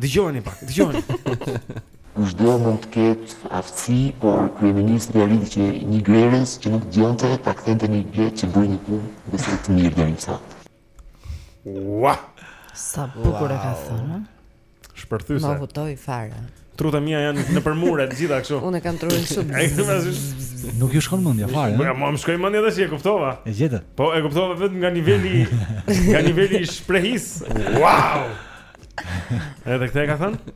Dëgjoni pak, dëgjoni. Kushdo mund të ketë aftësi, por kryeministri arriti që një grerëz që nuk dëgjonte ta kthente në një bletë që bën një punë besoj të mirë deri sot. Ua! Sa bukur e ka thënë. Shpërthyse. Ma votoi fare. Trutë e mia janë nëpër mure të gjitha kështu. Unë kam trurin shumë. Nuk ju shkon mendja fare. Po më shkoi mendja tash e kuptova. E gjetët. Po e kuptova vetëm nga niveli nga niveli i shprehjes. Wow! Edhe këtë e ka thënë?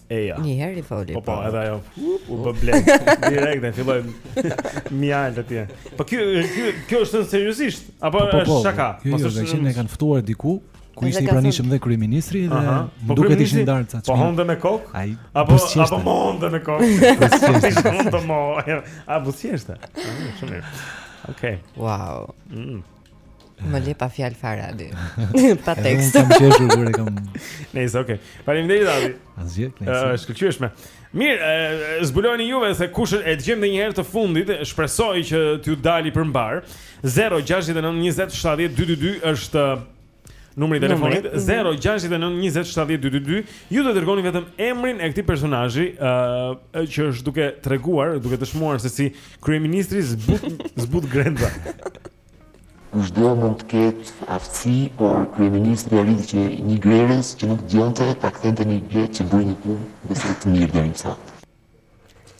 Eja. Një herë i foli. Po po, po. edhe ajo. U bë blek. Direkt e filloi mjaltë atje. Po kjo kjo kjo është seriozisht apo po, po, është shaka? Jo, Mos jo, është që e kanë ftuar diku ku ishte i pranishëm dhe kryeministri dhe po duket ishin ndarë ca çmim. Po honte me kok? Ai apo apo honte me kok? Ishte mund të mo. A buzëqeshte. Shumë mirë. Okej. Wow. Mm. Më le pa fjalë fare Adi. pa tekst. Kam qeshur kur e kam. Nice, okay. Faleminderit Adi. Asgjë, nice. E shkëlqyeshme. Mirë, zbulojeni juve se kush, e dëgjojmë edhe një herë të fundit, shpresoj që t'ju dali për mbarë. 069 20 70 222 është Numri i telefonit 0692070222. Ju do të dërgoni vetëm emrin e këtij personazhi, ë uh, që është duke treguar, duke dëshmuar se si kryeministri zbut zbut grenza. Kush do mund të ketë aftësi, por kryeministri do rritë që një grerës që nuk donte ta kthente një grerë që bëri një punë, besoj të mirë deri në fakt.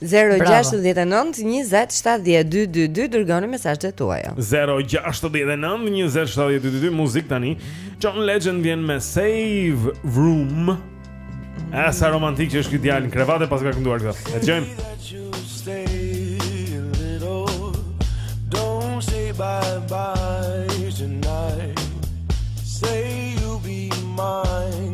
Zero gjashtë dhjetë e nëntë njëzet shtatë dhjetë dy dy dy dërgoni mesazhet tuaja. Zero gjashtë dhjetë e nëntë njëzet shtatë dhjetë dy dy dy muzikë tani. John Legend vjen me Save Room. A sa romantik që është ky djalë në krevat e paska kënduar këtë. E dëgjojmë. Bye bye tonight. Say you'll be mine.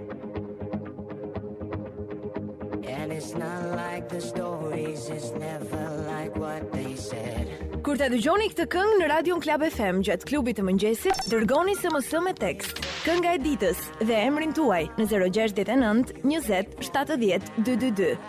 Kur ta dëgjoni këtë këngë në radion Club FM gjatë klubit të mëngjesit, dërgoni SMS me tekst. Kënga e ditës dhe emrin tuaj në 069 20 70 222.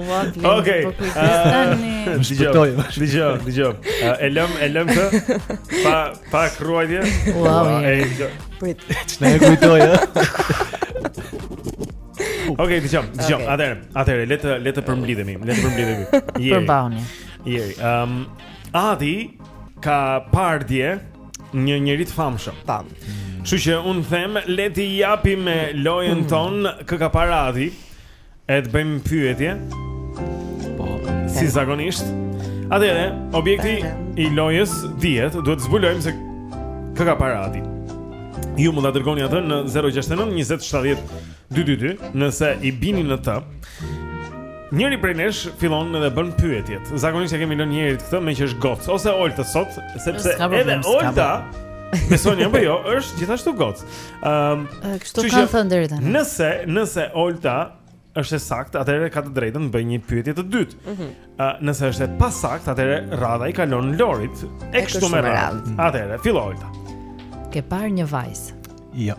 Ua, blen, okay. po kujtë uh, tani Shpëtoj, dëgjoj, dëgjoj uh, E lëmë, e lëmë kë Pa, pa kruajtje Ua, wow, e lëm Prit Që ne e kujtoj, e Ok, dëgjoj, dëgjoj, atëherë, atëherë, le të, le të përmblidhemi Le të përmblidhemi Përmbahuni Jeri, um, Adi ka parë dje një njeri të famshëm. Tam. Kështu që unë them le t'i japim me lojën mm. tonë kë ka parë Adi. E të bëjmë pyetje. Po, si zakonisht. Atëherë, objekti i lojës dihet, duhet të zbulojmë se kë ka parë Adi. Ju mund ta dërgoni atë në 069 20 70 Dy dy dy, nëse i bini në të. Njëri prej nesh fillon dhe bën pyetjet. Zakonisht e kemi lënë njërit këtë meqë është goc ose Oltës sot, sepse edhe Olta, besoni apo jo, është gjithashtu goc. Ëm, ehm, kështu kanë thënë deri tani. Nëse, nëse Olta është e saktë, atëherë ka të drejtën të bëjë një pyetje të dytë. Ëh, mhm. nëse është e pasaktë, atëherë radha i kalon Lorit. E kështu me radhë. Atëherë, fillon Olta. Ke parë një vajzë? Jo.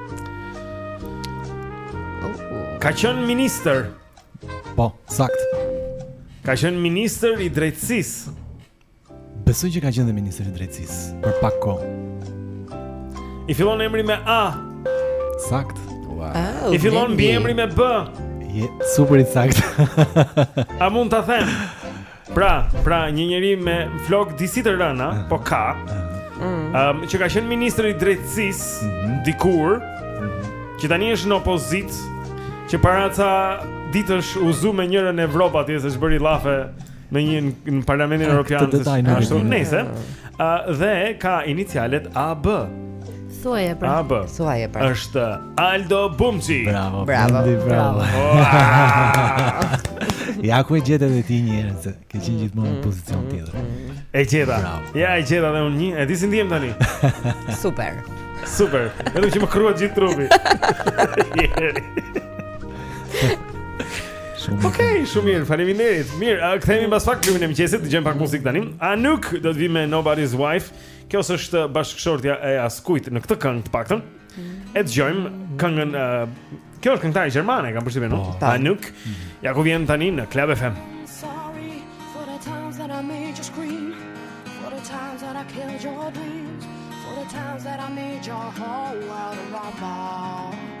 Ka qenë ministër. Po, sakt. Ka qenë ministër i drejtësisë. Besoj që ka qenë dhe ministër i drejtësisë për pak kohë. I fillon emri me A. Sakt. Wow. Oh, I fillon mbiemri me B. Je super i saktë. A mund ta them? Pra, pra një njeri me flok disi të rëna, po, ka. Ëm mm. um, që ka qenë ministër i drejtësisë mm -hmm. dikur, që tani është në opozitë, që para ca ditësh u zu me njërin në Evropë atje se ç'bëri llafe me një në Parlamentin Evropian. Ashtu, nejse. Ë uh, dhe ka inicialet AB. Thuaje pra. Apo. Thuaje pra. Është Aldo Bumçi. Bravo. Bravo. Bravo. bravo. ja ku e gjete edhe ti një herë se ke qenë gjithmonë në mm, pozicion mm, tjetër. Mm. E gjeta. Ja e gjeta dhe unë një, e di si ndihem tani. Super. Super. Edhe që më kruhet gjithë trupi. Shumë mirë. Okej, shumë mirë. Faleminderit. Mirë, kthehemi pas pak në Klubin e Mëngjesit, dëgjojmë pak muzikë tani. Anouk do të vijë me Nobody's Wife. Kjo s'është bashkëshortja e askujt në këtë këngë të paktën. Mm. E dëgjojmë këngën Kjo është këngëtare gjermane, kam përshtypjen, no? Po. Anouk. Mm. Ja ku vjen tani në Club FM. Times that I made your whole world rumble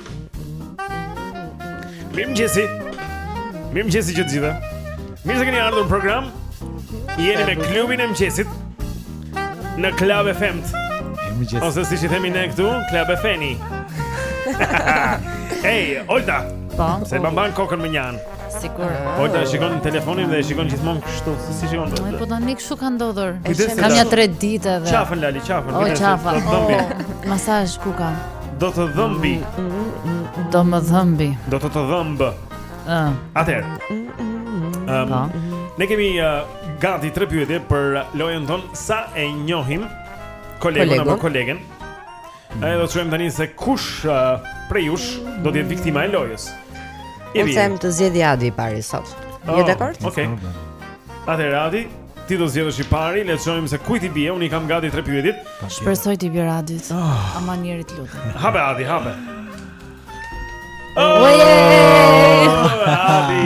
Mirëmëngjesi Mirëmëngjesi të gjithëve Mirë se keni ardhur në program Jeni me Klubin e Mëngjesit në Club FM Mirëmëngjesi Ose siç themi ne këtu Club FM-i Ej, Olta Po Pse e mban kokën mënjanë sikur. Po ta shikon në telefonin dhe e shikon gjithmonë kështu, se si shikon. Po tani kështu ka ndodhur. Kam ja 3 ditë edhe. Qafën lali, qafën. O qafa. Masazh ku ka? Do të dhëmbi. Do më dhëmbi. Do të të dhëmbi. Ë. Atëherë. Ëm. Po. Ne kemi uh, gati tre pyetje për lojën tonë sa e njohim kolegun apo kolegen. Ne do të shohim tani se kush uh, prej jush do të jetë viktima e lojës. Unë them të zgjedhë Adi i pari sot. Je oh, dakord? Okej. Okay. Atëherë Adi, Ti do zgjedhësh i pari, le të shohim se kujt i bie. Unë i kam gati tre pyetjet. Shpresoj t'i bjerë Adit. Ah. Ama njëri të lutem. Hape Adi, hape. Oh!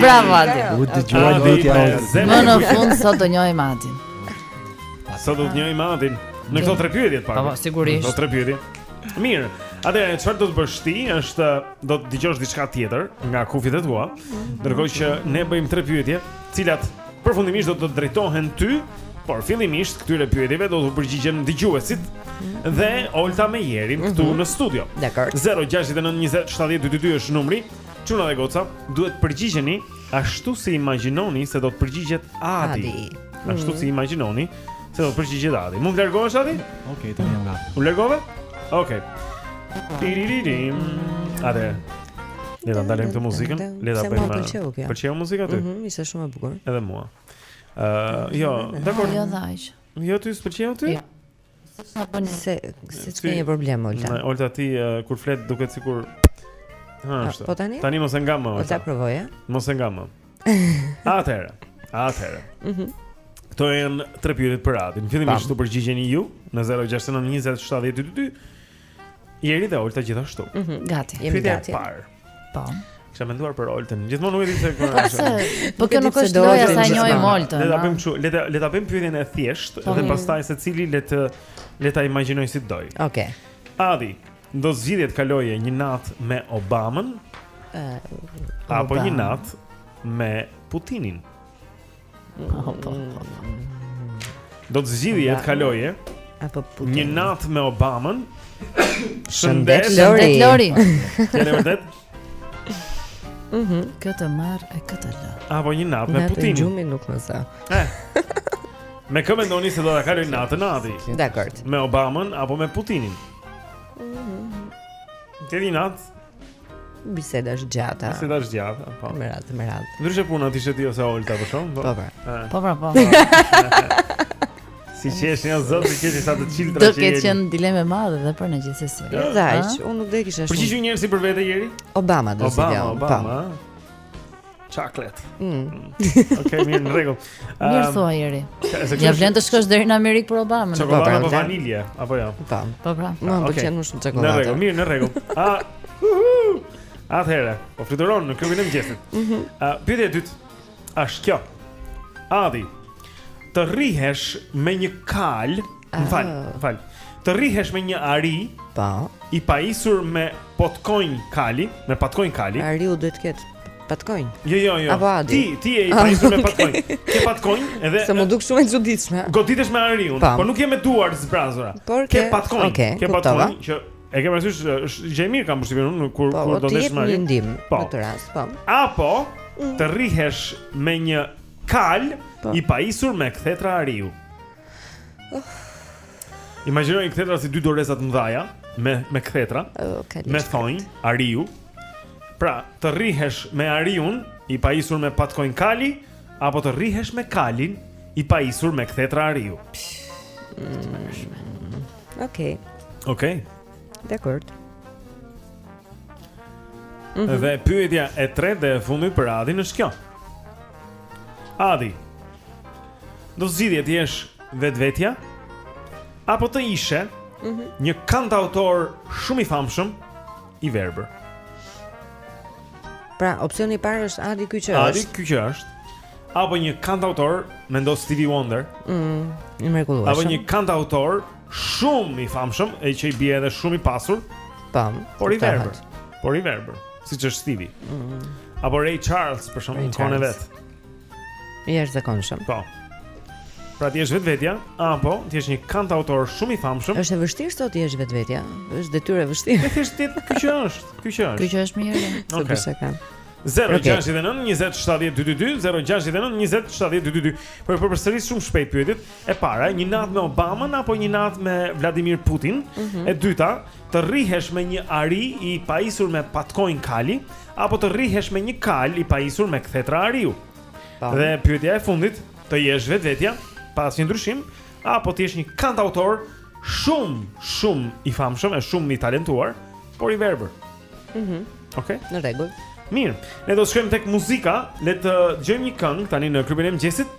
Bravo Adi. U dëgjua lutja e Adit. Më në fund sot do njohim Adin. Sot do të njohim Adin. Në këto tre pyetje të para. Po, sigurisht. Këto tre pyetje. Mirë. Atëherë çfarë do të bësh ti është do të dëgjosh diçka tjetër nga kufjet e tua. Ndërkohë që ne bëjmë tre pyetje, cilat përfundimisht do të të drejtohen ty, por fillimisht këtyre pyetjeve do t'u përgjigjen dëgjuesit dhe Olta me Jerin këtu mm -hmm. në studio. Dakor. 069 20 70 222 është numri. Çuna dhe goca, duhet të përgjigjeni ashtu si imagjinoni se do të përgjigjet Adi. Adi. Ashtu mm -hmm. si imagjinoni Se do përgjigjet Adi. Mund të largohesh Adi? Okej, okay, tani jam gati. U largove? Okej. Okay. Tiriririm. Ade. Le ta ndalojmë këtë muzikën. Le ta bëjmë. Pëlqeu kjo. Pëlqeu muzika ty? Mhm, ishte shumë e bukur. Edhe mua. Ëh, uh, jo, dakor. Jo daj. Jo ty s'pëlqeu ty? Jo. Sa bën se se të keni problem Olta. Me Olta ti uh, kur flet duket sikur ha, ah, është. Po tani? Tani mos e nga më. Olta provoje. Mos e nga më. Atëherë, atëherë. Mhm. Mm Këto janë tre pyetjet me radhë. Fillimisht do përgjigjeni ju në 069 20 70 222. Jeri dhe Olta gjithashtu. Mhm, mm gati. Jemi gati. Po. Kisha menduar për Oltën. Gjithmonë nuk e di se ku është. Po kjo nuk është doja ta njoh Oltën. Le ta bëjmë kështu, le ta le ta bëjmë pyetjen e thjeshtë po, dhe pastaj secili le të le ta imagjinojë si dojë. Okej. Okay. Adi, do zgjidhje të kaloje një natë me Obamën? Uh, apo një natë me Putinin? Do të zgjidhje të kaloje apo Putinin? Një natë me Obamën? Shëndet Lori. Shëndet Lori. Jeni vërtet? Mhm. Këtë marr e këtë lë. Apo një natë me Putinin? Natë gjumi nuk më sa. Eh. Me kë mendoni se do ta kalojë natën Adi? Dakor. Me Obamën apo me Putinin? Të di nat. Biseda të gjata. Biseda të gjata, po. Me radhë, me radhë. Ndryshe puna të ishe ti ose Olta për shkak, po. Po, pra. po. Po, po. Si qesh një zot, si qesh sa të çiltra që. Do ketë qenë dilemë e madhe dhe për ne gjithsesi. Jo, daj, unë nuk do të kisha shumë. Përgjigju njerëz si për vete Jeri? Obama do të thotë. Obama, Obama. Po. Chocolate. Mm. mm. Okej, okay, mirë në rregull. Um, mirë ehm, thua Jeri. Ia vlen të shkosh deri në Amerikë për Obama. Çokoladë apo vanilje, apo jo? Po. Po pra. Më ah, pëlqen më shumë çokoladë. Në rregull, mirë në rregull. A. Ah, Atëherë, po fluturon në klubin e mëngjesit. Ëh. Mhm. Ah, pyetja e dytë. Është kjo. Adi. Të rrihesh me një kalë Më fal, ah. më fal. Të rrihesh me një ari, po, i pajisur me patkonj kali, me patkonj kali. Ariu duhet të ketë patkonj. Jo, jo, jo. Apo Adi. Ti, ti je i pajisur me patkonj. Ke patkonj edhe Se më duk shumë e çuditshme. Goditesh me ariun, po. por nuk je me duar zbrazura. Ke patkonj. Okay, ke patkonj që e ke parasysh është gjë e mirë kam përshtypjen unë kur po, kur do të ndeshesh me ariun. Po, të jetë ndihmë po. në atë rast, po. Apo mm. të rrihesh me një kal po. i pajisur me kthetra ariu. Imagjinoni kthetra si dy doreza të mëdha me me kthetra. Oh, me thonj ariu. Pra, të rrihesh me ariun i pajisur me patkonj kali apo të rrihesh me kalin i pajisur me kthetra ariu. Mm, Okej. Okej. Dekord. Mm -hmm. Dhe pyetja e tretë dhe e fundit për Adin është kjo. Adi, Do të zgjidhje të jesh vetvetja apo të jesh mm -hmm. një kantautor shumë i famshëm i verbër. Pra, opsioni i parë është Adi ky që është. Adi ky që është. Apo një kantautor, mendo Stevie Wonder. Mm, i mrekullueshëm. Apo një kantautor shumë i famshëm, e që i bie edhe shumë i pasur. Tam. Por i verbër. Por i verbër, siç është Stevie. Mm. Apo Ray Charles për shkakun e vet. I është zakonshëm. Po. Pra të jesh vetvetja, apo të jesh një kantautor shumë i famshëm? Është e vështirë sot të jesh vetvetja. Është detyrë e vështirë. Të jesh ti, ky që është, ky që është. Ky që është mirë. Okej. Okay. Sa kam. 069 20 70 222 069 20 70 222 Po i përsëris shumë shpejt pyetjet E para, një natë me Obamën apo një natë me Vladimir Putin. Mm -hmm. E dyta, të rrihesh me një ari i pajisur me patkonj kali apo të rrihesh me një kal i pajisur me kthetra ariu. Po. Dhe pyetja e fundit, të jesh vetvetja pa asnjë ndryshim apo të jesh një kantautor shumë, shumë i famshëm e shumë i talentuar, por i verbër. Mhm. Mm Okej. Okay. Në rregull. Mirë. Ne do të shkojmë tek muzika. Le të dëgjojmë një këngë tani në klubin e mëngjesit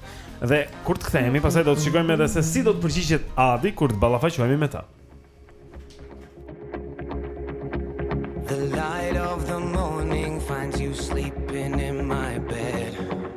dhe kur të kthehemi, pastaj do të shikojmë edhe se si do të përgjigjet Adi kur të ballafaqohemi me të. The light of the morning finds you sleeping in my bed.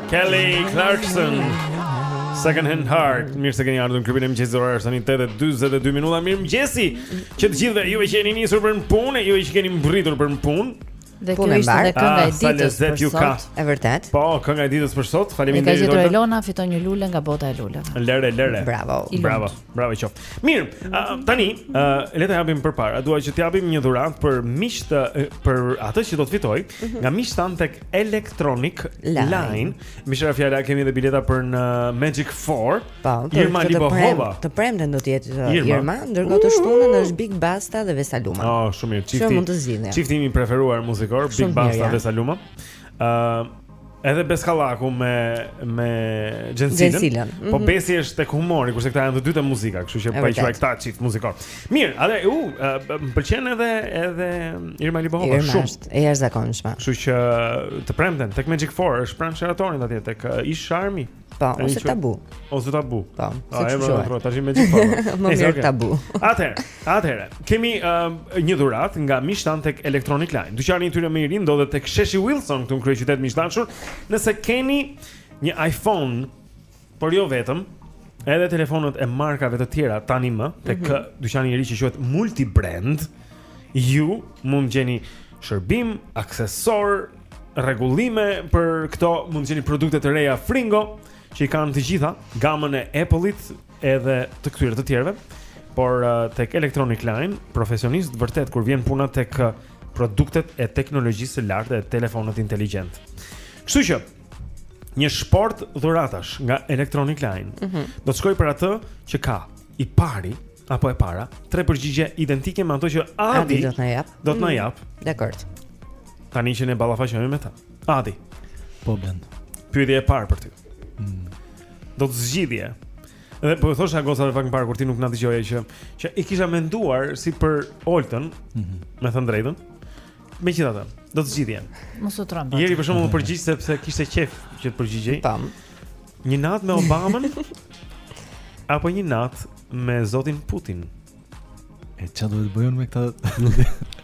Kelly Clarkson Second Hand Heart Mirë se keni ardhë në klubin e mëngjesit Ora është tani tetë e 22 minuta Mirëmëngjesi të gjithëve juve që jeni nisur për në punë E juve që keni mbërritur për në punë Dhe kjo ishte dhe kënga e ah, ditës për sot E vërtetë Po, kënga e ditës për sot Faleminderit E ka gjetur Elona fiton një lule nga bota e luleve Lere, lere Bravo Bravo, bravo qoftë Mirë, uh, tani uh, Le të japim përpara Dua që t'japim një dhuratë për miqtë Për atë që do t'fitoj mhm. Nga miqtë tanë tek Electronic Line, Line. Meqë ra fjala kemi dhe bileta për në Magic 4 po, Irma Libohova Të premten do të jetë uh, Irma, Irma Ndërkohë të shtunën është Big Basta dhe Vesa Luma oh, Shumë mirë Çifti, mund të zhjithë Çifti im i preferuar muzikor Big shumë Basta dhe Vesa Luma uh, Edhe Bes Kallaku me me Xhensilën. Po mhm. Besi është tek humori, kurse këta janë të dytë muzika, kështu që po i quaj këta çift muzikor. Mirë, edhe u, më pëlqen edhe edhe Irma Libohova shumë. Irma është e jashtëzakonshme. Kështu që të premten tek Magic 4 është pranë Sheratonit atje tek uh, ish Sharmi. Po, ose tabu. Ose tabu. Po. A e vë rrot tash me gjithë po. Më mirë tabu. Atëherë, atëherë, kemi uh, një dhuratë nga miqtë tanë tek Electronic Line. Dyqani i tyre më i ri ndodhet tek Sheshi Wilson këtu në kryeqytet miq të dashur. Nëse keni një iPhone Por jo vetëm, edhe telefonët e markave të tjera tani më tek mm -hmm. dyqani i ri që quhet Multi Brand, ju mund të gjeni shërbim, aksesorë, rregullime për këto, mund të gjeni produkte të reja fringo që i kanë të gjitha gamën e Apple-it edhe të këtyre të tjerëve, por uh, tek Electronic Line, profesionistë vërtet kur vjen puna tek uh, produktet e teknologjisë së lartë e telefonët inteligjentë. Kështu që një shportë dhuratash nga Electronic Line. Mm -hmm. Do të shkojë për atë që ka i pari apo e para, tre përgjigje identike me ato që Adi, Adi do të na japë. Do të na mhm. japë. Mm -hmm. Dakord. Tani që ne ballafaqohemi me ta. Adi. Po Blendi. Pyetja e parë për ty. Mm. Do të zgjidhje. Dhe po i thosha gocave në fakt më parë kur ti nuk na dëgjoje që që i kisha menduar si për Oltën, mm -hmm. me thënë të drejtën. Megjithatë, do të zgjidhje. Mos u tremb. Jeri për shembull u përgjigj sepse kishte qejf që të përgjigjej. Tam. Një natë me Obamën apo një natë me zotin Putin. E çfarë do të bëjmë me këta?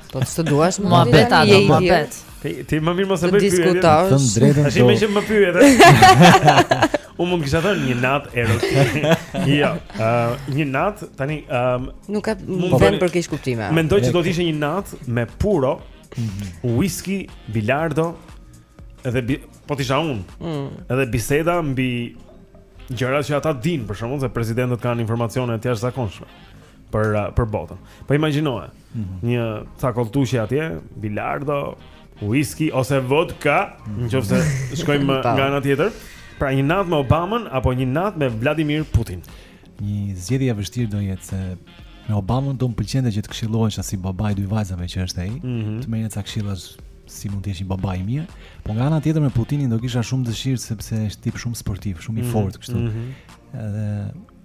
Po të së duash më muhabet ato, më bet Ti më mirë më se bëjë pyetje Të diskutosh Të më drejtën të Ashtë i me që më pyetje Unë mund të kisha thënë një natë erotike. jo, uh, një natë tani um, nuk ka mund të vend për keqkuptime. Mendoj që do të ishte një natë me puro, mhm. whisky, bilardo dhe bi, po të isha unë. Mm. Edhe biseda mbi gjërat që ata dinë, për shembull se presidentët kanë informacione të jashtëzakonshme për uh, për botën. Po imagjinoje. një cakolltushi atje, bilardo, whisky ose vodka, mhm. nëse shkojmë nga ana tjetër. Pra një natë me Obamën apo një natë me Vladimir Putin. Një zgjedhje e vështirë do jetë se me Obamën do më pëlqente që të këshillohesha si babai i dy vajzave që është ai, mm -hmm. të merrja ca këshilla si mund të jesh një baba i mirë, por nga ana tjetër me Putinin do kisha shumë dëshirë sepse është tip shumë sportiv, shumë i mm -hmm. fortë kështu. Mm -hmm. Edhe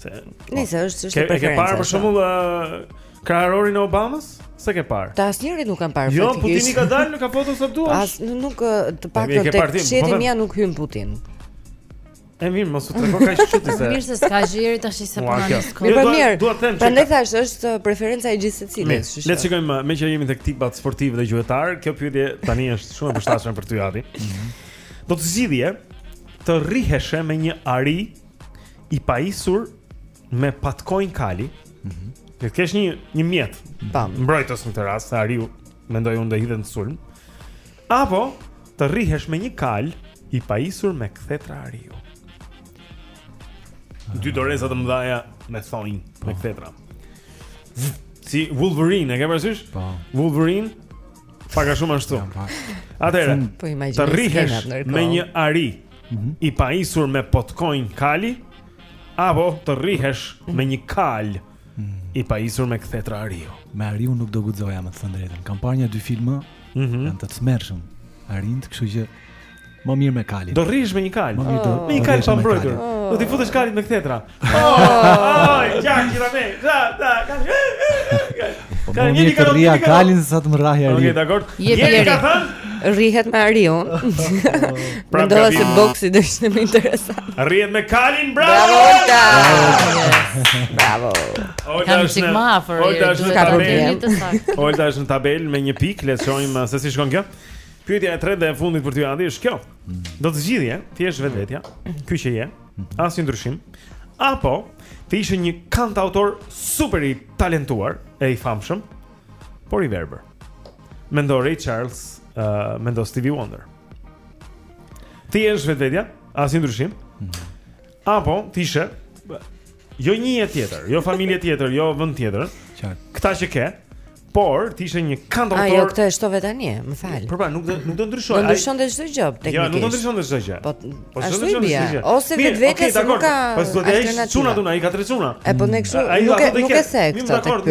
Se, po. Nëse është është preferencë. Ke parë për shembull kraharorin e Obamës? Sa ke parë? Ta asnjërit nuk kam parë. Jo, Putini ka dalë, ka foto sa duash. As nuk të paktën tek shijet po, po. e mia nuk hyn Putin. E mirë, mos u trego kaq shumë se. Mirë se s'ka gjë deri tash se po ndonë skop. Mirë, mirë. Dua të them se prandaj thashë është uh, preferenca e gjithsecilës. Le të shikojmë uh, meqë jemi tek tipat sportivë dhe gjuetarë, kjo pyetje tani është shumë e përshtatshme për ty Andi. Mhm. Do të zgjidhje të rriheshe me një ari i pajisur me patkonj kali. Mhm. Mm Të kesh një një mjet, tam, mhm. mbrojtës në këtë rast se ariu mendoj unë do hidhet në sulm. Apo të rrihesh me një kal i pajisur me kthetra ariu. Dy doreza të mëdha me thonj po. me kthetra. Si Wolverine, e ke parasysh? Po. Wolverine pak a shumë ashtu. Atëherë, të rrihesh me një ari mm -hmm. i pajisur me potkonj kali apo të rrihesh me një kal mm -hmm. i pajisur me kthetra ariu. Me ariun nuk do guxoja me të thënë të drejtën. Kam parë një dy filma mm -hmm. janë të tmerrshëm arinjtë, kështu që më mirë me kalin. Do rrihesh me një kal. Më mirë do. Oh. Me një kal të pambrojtur. Oh. Do t'i futesh kalit me kthetra. Oh, ja, gjitha me, da, da, ka një, ka një, po, ka një, ka një, ka një, sa të më rrahja një, ka një, ka një, ka një, ka një, rrihet me ariun. Pra mendova se boksi do ishte më interesant. Rrihet me kalin, bravo. Bravo. Olta është më afër. Olta është në tabelë. Olta është në tabelë me një pikë, le të shohim uh, se si shkon kjo. Pyetja e tretë dhe e fundit për ty Andi është kjo. Do të zgjidhje, të jesh vetvetja. Ky që je. Asnjë ndryshim. Apo të ishe një kantautor super i talentuar e i famshëm, por i verbër. Mendo Ray Charles, uh, mendo Stevie Wonder. Të jesh vetvetja, asnjë ndryshim. Mm. Apo të ishe Jo një jetë tjetër, jo familje tjetër, jo vend tjetër. Qartë. Këta që ke, por të ishe një kantautor. A jo, këtë e shtove tani, më fal. Po pra, nuk do nuk do ndryshonte. Do ndryshonte çdo gjë teknikisht. Jo, nuk do ndryshonte çdo gjë. Po, po ashtu i bie. Ose vetvete se nuk ka. Po do të ishte çuna tuna, ai ka tre çuna. E po ne kështu, nuk e nuk e the këtë. Mirë, dakord.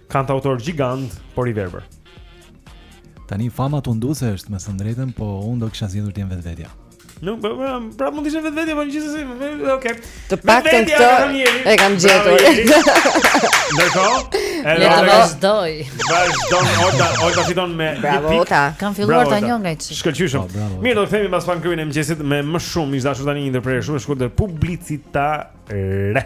Kantautor gjigant, por i verbër. Tani fama tunduese është me thënë të drejtën, po unë do kisha zgjedhur t'jem vetvetja. Nuk, pra, pra, pra mund t'ishe vetvetja, po gjithsesi, oke. Të paktën këtë, e kam gjetur. Ndërkohë do të vazhdoj. Vazhdoj, Olta, Olta fiton me një pikë. Bravo, Olta. Kam filluar ta njoh nga i qështë. Shkëlqyeshëm. Po, Mirë, do të kthehemi pas fan kryin e mqesit me më shumë, të dashur tani një ndërprerje shumë e shkurtër publicitare.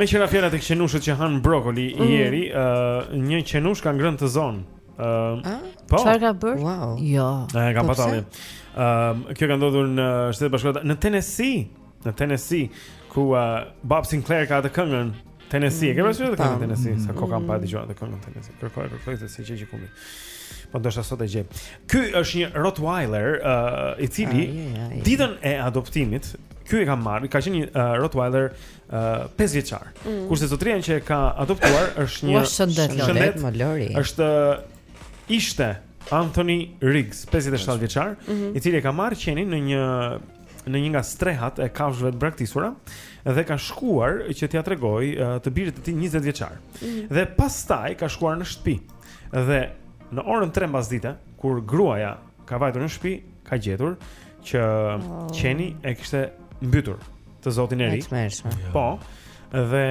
Meqë ra fjala te qenushët që hanë brokoli mm. Jero, uh, një qenush ka ngrënë të zotin. Uh, po. Çfarë ka bërë? Wow. Jo. Ne kam po patur. Ëm, kjo ka ndodhur në Shtetet e Bashkuara, në Tennessee, në Tennessee, ku uh, Bob Sinclar ka atë këngën Tennessee. Mm, ke parasysh atë këngën Tennessee? Sa kohë kam mm. pa dëgjuar atë këngën Tennessee. Kërkoj, kërkoj dhe s'e gjej gjëkundi. Po ndoshta sot e gjej. Ky është një Rottweiler, uh, i cili ditën e adoptimit, ky e ka marrë, ka qenë një uh, Rottweiler uh, pesëvjeçar. Mm. Kurse zotëria që e ka adoptuar është një shëndet, shëndet më lori. Është ishte Anthony Riggs, 57 vjeçar, mm -hmm. i cili e ka marrë qenin në një në një nga strehat e kafshëve të braktisura dhe ka shkuar që t'ia tregojë të birit të tij 20 vjeçar. Mm -hmm. Dhe pastaj ka shkuar në shtëpi. Dhe në orën 3 mbasdite, kur gruaja ka vajtur në shtëpi, ka gjetur që oh. qeni e kishte mbytur të zotin e ri. Po. Dhe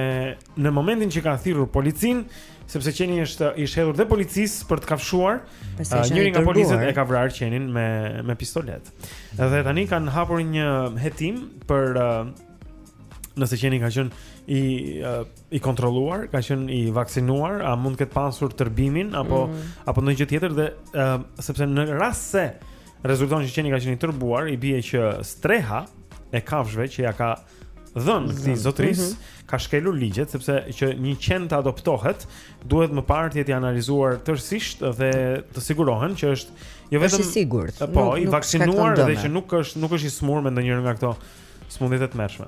në momentin që ka thirrur policinë, sepse qeni i është hedhur dhe policisë për të kafshuar, uh, njëri nga policët e ka vrarë qenin me me pistoletë. Dhe tani kanë hapur një hetim për uh, nëse qeni ka qenë i uh, i kontrolluar, ka qenë i vaksinuar, a mund të ketë pasur tërbimin apo mm. apo ndonjë gjë tjetër dhe uh, sepse në rast se rezulton që qeni ka qenë i tërbuar, i bie që streha e kafshëve që ia ka dhënë këtij zotërisë mm -hmm. ka shkelur ligjet sepse që një qen të adoptohet duhet më parë të jetë analizuar tërësisht dhe të sigurohen që është jo vetëm është i sigurt, po nuk, i vaksinuar dhe që nuk është nuk është i smurë me ndonjërën nga këto smundjet e tmerrshme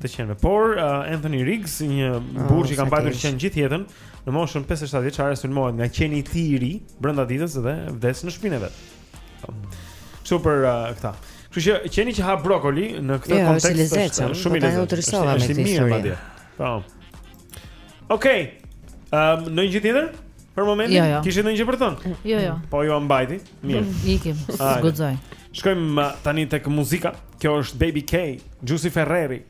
të qenve. Por uh, Anthony Riggs, një ah, burrë që ka mbajtur qen gjithë jetën, në moshën 57 vjeçare sulmohet nga qeni i tij i ri brenda ditës dhe vdes në shpinën e vet. Kështu për uh, këta. Kështu që qeni që ha brokoli në këtë jo, kontekst është i lezetshëm, shumë i lezetshëm. Është me këtë histori. Po. Okej. Ehm, ndonjë gjë tjetër? Për momentin, jo, jo. kishit ndonjë gjë për të thënë? Jo, jo. Po jua mbajti. Mirë. Ikim. Guxoj. Shkojmë uh, tani tek muzika. Kjo është Baby K, Giusy Ferreri.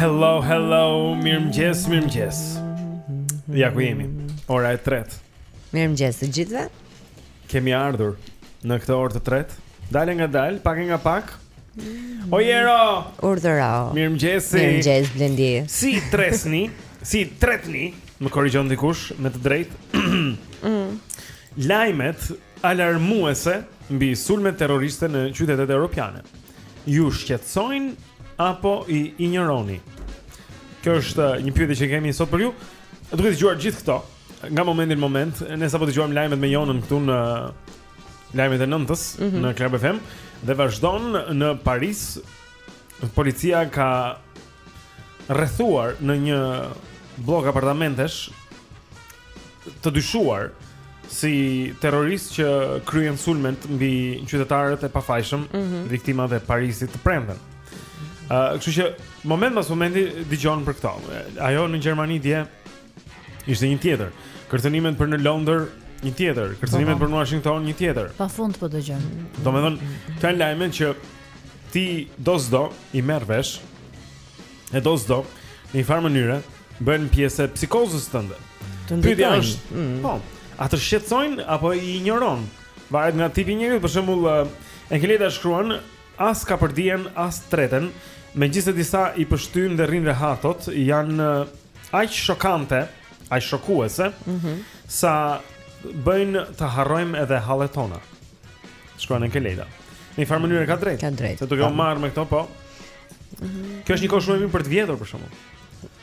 Hello, hello, mirëmëngjes, mirëmëngjes Ja ku jemi, ora e tretë Mirëmëngjes të gjithëve Kemi ardhur në këtë orë të tretë Dalë nga dalë, pak e nga pak mm. O Jero Urdhëro Mirëmëngjes Mirëmëngjes, Blendi Si tresni, si tretni Më korrigjon dikush, me të drejtë mm. Lajmet alarmuese mbi sulmet terroriste në qytetet europiane. Ju shqetësojnë apo i injoroni? Kjo është uh, një pyetje që kemi sot për ju. Duke dëgjuar gjithë këto, nga momenti në moment, ne sapo dëgjuam lajmet me Jonën këtu në lajmet e nëntës mm -hmm. në Club FM dhe vazhdon në Paris policia ka rrethuar në një blok apartamentesh të dyshuar si terroristë që kryen sulmet mbi qytetarët e pafajshëm, mm -hmm. viktimat e Parisit të premten. Ëh, uh, kështu që moment pas momenti dëgjon për këto. Ajo në Gjermani dje ishte një tjetër. Kërcënimet për në Londër një tjetër, kërcënimet po, po. për në Washington një tjetër. Pafund po dëgjon. Domethënë, janë lajme që ti do s'do i merr vesh e do s'do në një farë mënyre bëhen pjesë e psikozës tënde. Të ndikojnë. Mm. Po. A të shqetësojnë apo i injoron? Varet nga tipi i njeriut, për shembull, Enkeleda shkruan, as kapërdihen, as treten, megjithëse disa i pështyn dhe rri rehat, janë aq shokante, aq shokuese, mm -hmm. sa na bëjnë të harrojmë edhe hallet tona. Shkruan Enkeleda. Në një farë mënyre ka të drejtë. Ka të drejtë. Se duke u marrë me këto, po. Mhm. Kjo është një kohë shumë e mirë për të vjedhur për shembull.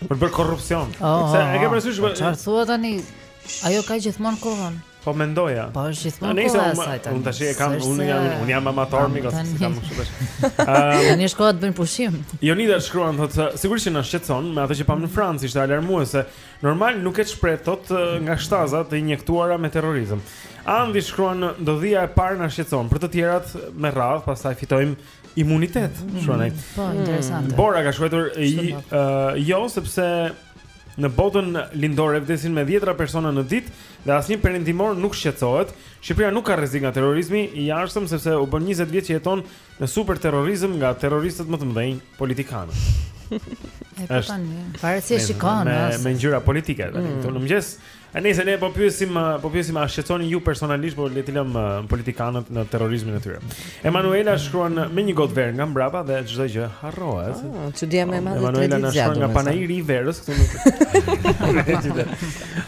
Për të bërë korrupsion. Oh, Se e ke parasysh po, çfarë thua tani? Ajo ka gjithmonë kohën. Po mendoja. Po është gjithmonë kohë asaj tani. Unë tash e kam, unë jam, unë jam amator mik ose kam kështu tash. Tani është kohë të bëjmë pushim. Jonida shkruan thotë se sigurisht që na shqetësojnë, me atë që pamë në Francë, ishte alarmuese. Mm Normal nuk ke ç'pret thotë nga shtazë të injektuara me terrorizëm. Andi shkruan ndodhia e parë na shqetëson, për të tjerat me radhë, pastaj fitojmë imunitet, mm, shkruan ai. Po, mm. interesante. Bora ka shkruajtur uh, jo sepse në botën lindore vdesin me dhjetra persona në ditë dhe asnjë perëndimor nuk shqetësohet. Shqipëria nuk ka rrezik nga terrorizmi i jashtëm sepse u bënë 20 vjet që jeton Në super terrorizëm nga terroristët më të mëdhenj politikanë. E po tani. Para si e shikon me, as. Me ngjyra politike tani. Mm. Në mëngjes, se ne po pyesim, po pyesim a shqetësoheni ju personalisht por le t'i lëmë politikanët në terrorizmin e tyre. Emanuela shkruan me një gotë verë nga mbrapa dhe çdo gjë harrohet. Ah, çudia më e madhe traditë. Emanuela na shkruan nga panairi i verës këtu në.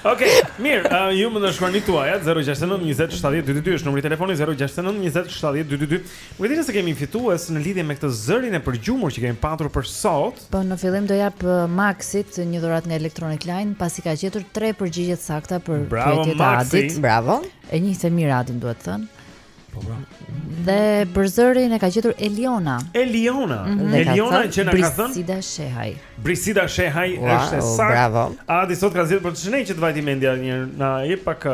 Okej, mirë, ju na shkruani tuajat 069 20 70 222 është numri i telefonit 069 20 70 222. Më kujtohet se kemi një fitues në lidhje me këtë zërin e përgjumur që kemi patur për sot. Po në fillim do jap uh, Maxit një dhuratë nga Electronic Line, pasi ka gjetur tre përgjigje të sakta për pyetjet e Adit. Bravo. E njeh mirë Adin duhet thënë. Po bra. Dhe për zërin e ka gjetur Eliona. Eliona. Mm -hmm. Eliona që na ka thënë Brisida Shehaj. Brisida Shehaj wow, është e saktë. Bravo. Adi sot ka zgjedhur për të shënë që të vajti mendja një na jep pak uh,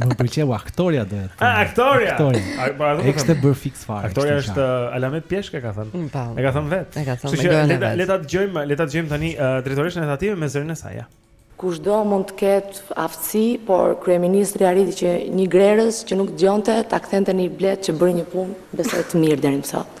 Më pëlqeu aktorja do të. Ah, aktorja. Aktorja. Po ato. E kishe bërë fiks fare. Aktorja është uh, alamet pjeshke ka thënë. Mm, po. E ka thënë vetë. E ka thënë. Kështu që le ta dëgjojmë, le ta dëgjojmë tani uh, drejtoreshën e tatimeve me zërin e saj. Kushdo mund të ketë aftësi, por kryeministri arriti që një grerëz që nuk dëgjonte ta kthente në një bletë që bëri një punë besoj të mirë deri më sot.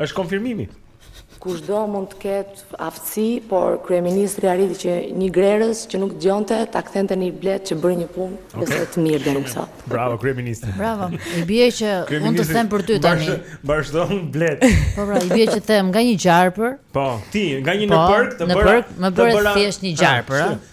Është konfirmimi. Kushdo mund të ketë aftësi, por kryeministri arriti që një grerës që nuk dëgjonte ta kthente në një bletë që bëri një punë okay. besoj të mirë deri më sot. Bravo kryeministri. Bravo. I bie që mund të them për ty tani. Vazhdon bletë. Po pra, i bie që them nga një gjarpër. Po, ti nga një po, në përk të bëra. Në përk më bëre thjesht një gjarpër, ëh.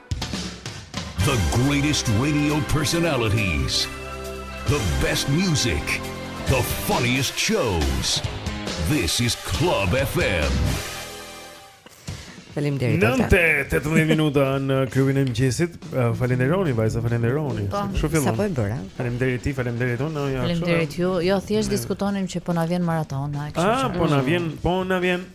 The greatest radio personalities. The best music. The funniest shows. This is Club FM. Faleminderit. Nëntë e 18 minuta në klubin e mëngjesit. Uh, Falënderoni vajza, falënderoni. Po, Kështu fillon. Sa po e bëra? Faleminderit ti, faleminderit unë. Faleminderit ju. Jo, thjesht diskutonim që po na vjen maratona, kështu që. Ah, po na vjen, po na vjen.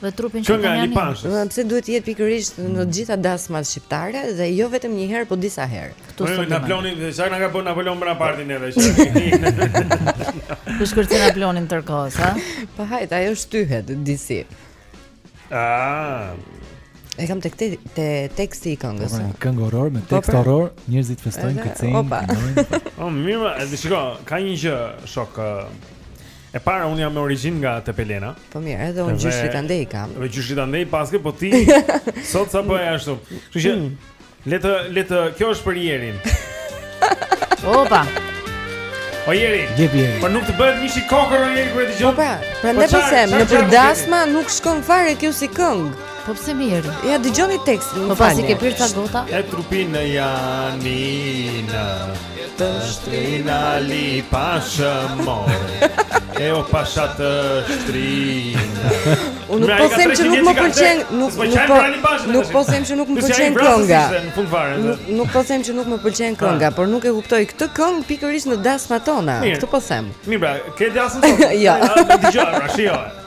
dhe trupin që kanë janë një Pse duhet të jetë pikërisht në të gjitha dasmat shqiptare dhe jo vetëm një herë, po disa herë Këtu sot Napolonin, dhe ça na ka bërë Napoleon Bonapartin edhe që Kush kërcen Napolonin tërkos, ha? Po hajt, ajo shtyhet, disi Aaaa E kam tek te, te teksti i këngës. Po, pra, këngë horror me po, tekst pra. horror, njerëzit festojnë, kërcejnë, këndojnë. Po, mirë, e di shiko, ka një gjë shok E para un jam me origjinë nga Tepelena. Po mirë, edhe un gjyshërit andej kam. Edhe gjyshërit andej paske, po ti sot sa bëj ashtu. Kështu që mm. le të le të kjo është për Jerin. Opa. O Jeri, po nuk të bëhet mishi kokërr o Jeri kur e dëgjon. Po pra, prandaj po, po them, në për dasma nuk shkon fare kjo si këngë. Po pse më Jeri? Ja dëgjoni tekstin. Po pasi ke pirë ca gota? E trupin në Janinë. Të shtrin Ali Pasha more E o pasha të shtrin Unë nuk po them që nuk më pëlqen Nuk po po Nuk po them që nuk më pëlqen kënga Nuk po them që nuk më pëlqen kënga Por nuk e kuptoj këtë këngë pikërisht në dasmat tona Këtë po them Mirë pra, te dasmat tona Jo Dëgjo pra, shiko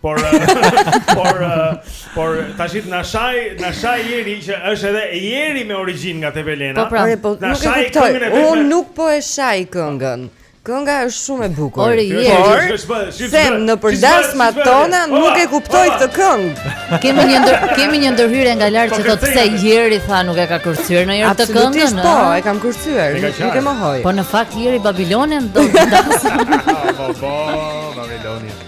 Por por por tash na shaj na shaj Jeri që është edhe Jeri me origjinë nga Tepelena. Po pra, po, nuk e kuptoj. Unë nuk po e shaj këngën. Kënga është shumë e bukur. Ore, po them nëpër dasmat tona nuk e kuptoj këtë këngë. Kemi një ndër, kemi një ndërhyrje nga lart po, që thotë pse Jeri tha nuk e ka kërcyer një herë këtë këngën. Absolutisht po, e kam kërcyer, nuk e mohoj. Po në fakt Jeri Babilonin do në dasëm. Po, po, Babilonin.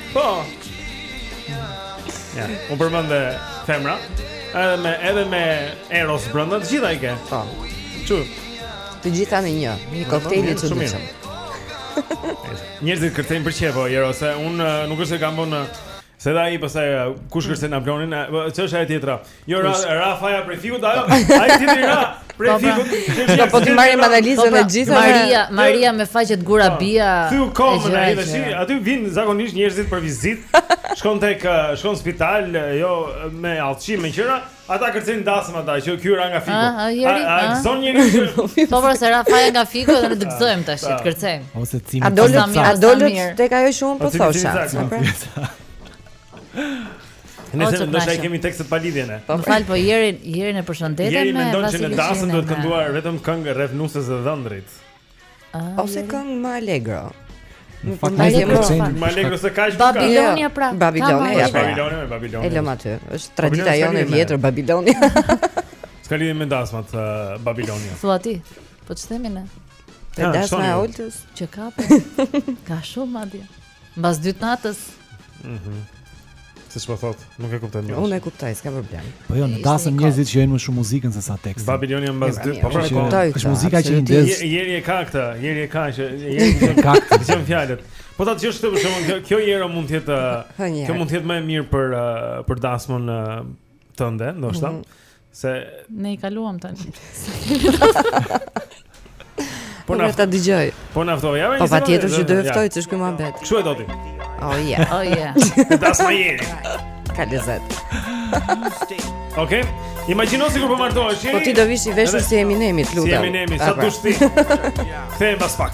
Po. Ja, u përmendën femrat. Edhe me edhe me Eros brenda të gjitha i ke. Po. Çu. Të gjitha në një, një koktejl i çuditshëm. Njerëzit kërcejnë për qejf, o, Eros, se un nuk është se kam vënë re, se dhe ai pastaj kush kërcen Napolonin, ç'është ajo tjetra? Jo ra, ra Faja prej fikut, ajo, ai ti, ra prej po, fikut. Po po t'i marrim analizën e gjithë. Maria, Maria me faqet gura po, bia. Thy kom në ai tash. Aty vin zakonisht njerëzit për vizitë. Shkon tek shkon në spital, jo me allçi me qëra. Ata kërcejnë në dasëm ata që ky ra nga fiku. A ah, ah. gëzon njeri që Po pra se ra Faja nga fiku dhe ne të gëzojmë tash, të kërcejmë. Ose cimi. A dolët, a dolët tek ajo që unë po thosha. Nëse do të kemi tekstet pa lidhje ne. Po fal po Jerin, Jerin e përshëndetem me. Jerin mendon se në dasëm duhet kënduar vetëm këngë rreth nuses dhe dhëndrit. Ah, Ose këngë më allegro. Në fakt ai e përcen. Më allegro se kaq. Babilonia pra. Babilonia. Babilonia, Babilonia. Elëm aty. Është tradita jonë e vjetër Babilonia. S'ka lidhje me dasmat uh, Babilonia. Thua ti. Po ç'themi ne? Te dasma e Oltës që ka, po. Ka shumë madje. Mbas dytë natës. Mhm. Se çfarë thotë? Nuk e kuptoj më. Jo, unë e kuptoj, s'ka problem. Po jo, në dasëm njerëzit dëgjojnë më shumë muzikën sesa tekstin. Babiloni janë mbas dy, po pra po. Është muzika që i ndez. Jeri e ka këtë, jeri e ka që jeri e ka këtë. Dëgjojmë fjalët. Po ta dëgjosh këtë për shkakun, kjo kjo jero mund të jetë kjo mund të jetë më e mirë për uh, për dasmën uh, tënde, ndoshta. Mhm. Se ne i kaluam tani. Po ama ta dëgjoj. Po na ftoi. Ja, po patjetër që do të ftoj, ç'është ky muhabet. Ç'e do ti? Oh yeah. Oh yeah. Das më jeni. Ka lezet. Okej. Imagjino sikur po martohesh. Po ti do vish i veshur si Eminemi, lutem. Si Eminemi, sa duash ti. Kthehemi pas pak.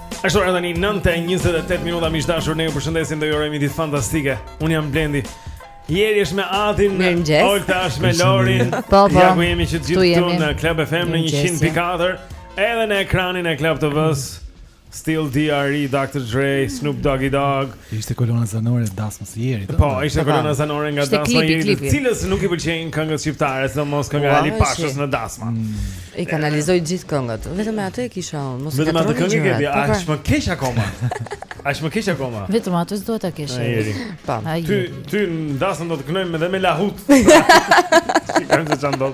Është ora tani 9:28 minuta miq të dashur ne ju përshëndesim dhe ju urojmë ditë fantastike. Unë jam Blendi. Jeri është me Adin, Olta është me Lorin. Po, po. Ja ku jemi që të gjithë këtu në Club FM në 100.4, edhe në ekranin e Club TV-s. Still DRE, Dr. Dre, Snoop Doggy Dogg. Ishte kolona zanore e dasmës së Jerit. Po, ishte kolona zanore nga dasma e Jerit, të cilit nuk i pëlqejnë këngët shqiptare, sidomos kënga e Ali Pashës në dasma. Mm. I ka analizuar gjithë këngët. Vetëm me atë e kisha unë, mos e katranosni. Vetëm atë këngë ke ti, po, po. Aq më keq akoma. Aq më keq akoma. Vetëm atë s'do ta kesh. Po. Ty ty në dasmën do të këndojmë edhe me lahutë. S'i këndon çdo.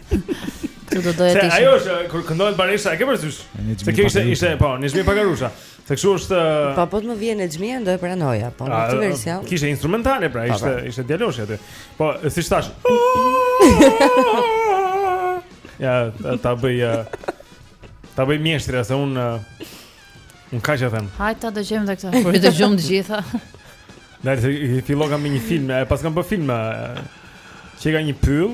Kjo do doja të ishte. Ajo është kur këndohet Baresha, e ke parasysh? Se kjo ishte ishte po, Nexhmije Pagarusha. Se kështu është Po po të më vinte Nexhmija do e pranoja, po në këtë version. Kishte instrumentale pra, ishte po. ishte djaloshi aty. Po, siç thash. Ja, ta bëj ta bëj mjeshtri se unë unë kaq ia them. Hajt ta dëgjojmë edhe këtë. Po i dëgjojmë të gjitha. Dhe fillova me një film, pse kam bë film që ka një pyll.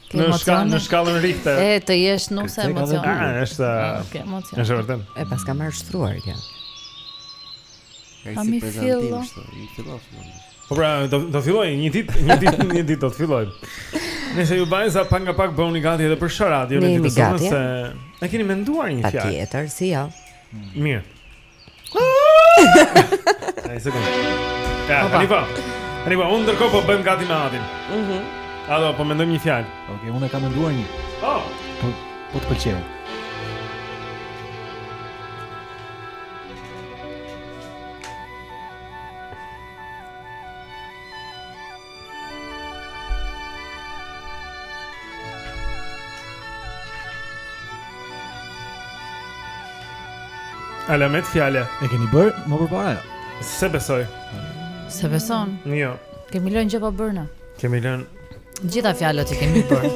Në shkallën në shkallën Richter. E të jesh nuse emocion. Ah, është. Ke emocion. Është vërtet. E paska marrë shtruar kjo. Kam filluar. Po pra, do do filloj një ditë, një ditë, një ditë do të filloj. Nëse ju vajza pak nga pak bëuni gati edhe për sharadion e ditës së sotme se e keni menduar një fjalë. Patjetër, si jo. Mirë. Një sekondë. Ja, tani po. Tani po, unë ndërkohë po bëjmë gati me Adin. Mhm. Mm Ado, po mendojmë një fjalë. Okej, okay, unë e kam menduar një. Po. Oh. Po, po të pëlqeu. Alamet fjale E keni bërë më përpara jo? Se besoj Se beson Jo Kemi lënë gjë pa bërë ne Kemi lënë Gjitha fjalët i kemi bërë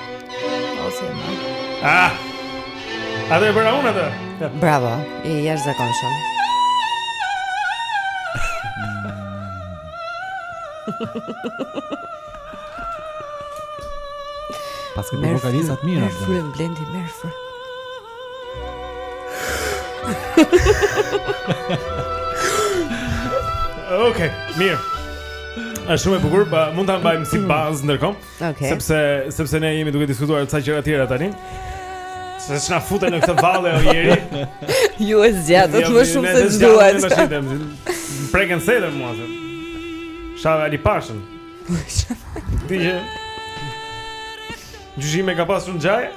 Ose më. Ah. A ta bëra unë atë? Bravo, i jashtëzakonshëm. Pas këtë për vokalizat mirë Merr frymë, Blendi, merr frymë Oke, mirë Është shumë e bukur, pa, mund ta mbajmë si bazë ndërkohë Okay. Sepse sepse ne jemi duke diskutuar ca gjëra tjera tani. Se s'na futen në këtë valle o njeri. Ju e zgjatët më shumë se duhet. Preken se edhe mua. Shave Ali Pashën. Dije. Gjyshi im ka pasur gjaj?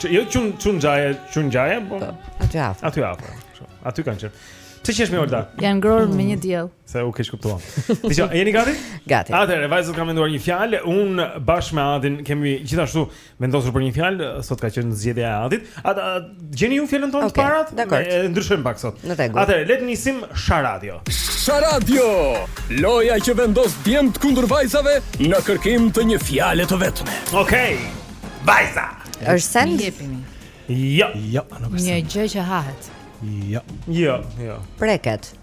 Që jo çun çun gjaj, çun gjaj, po. po aty afër. Aty afër. Aty kanë qenë. Pse qesh me Olda? Janë ngrohur me një diell. Se u keqkuptuam. Ti çfarë, jeni gati? Gati. Atëherë, vajzat kanë menduar një fjalë, unë bashkë me Adin kemi gjithashtu vendosur për një fjalë, sot ka qenë zgjedhja e Adit. A ta gjeni ju fjalën tonë okay, të parat? Dakor. E ndryshojmë pak sot. Atëherë, le të nisim Sharadio. Sharadio. Loja që vendos djemtë kundër vajzave në kërkim të një fjale të vetme. Okej. Okay. Vajza. Është send? Jo. Jo, nuk është. Një gjë që hahet. Jo. Jo, jo. Preket.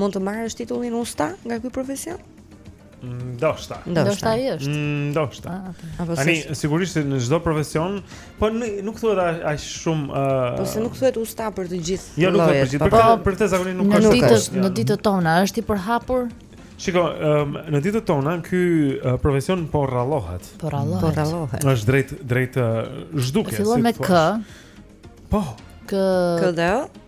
Mund të marrësh titullin usta nga ky profesion? Ndoshta. Ndoshta ai është. Mm, ndoshta. Ah, Tani sigurisht në çdo profesion, po nuk thuhet aq shumë ë uh... Po se nuk thuhet usta për të gjithë. Jo, nuk thuhet për të gjithë. Po, po, për këtë zakonisht nuk ka shumë. Në ditët në ditët tona është i përhapur. Shiko, um, në ditët tona ky uh, profesion po rrallohet. Po rrallohet. Po rrallohet. Është drejt drejt uh, zhdukjes. Fillon me k. Po. K. K.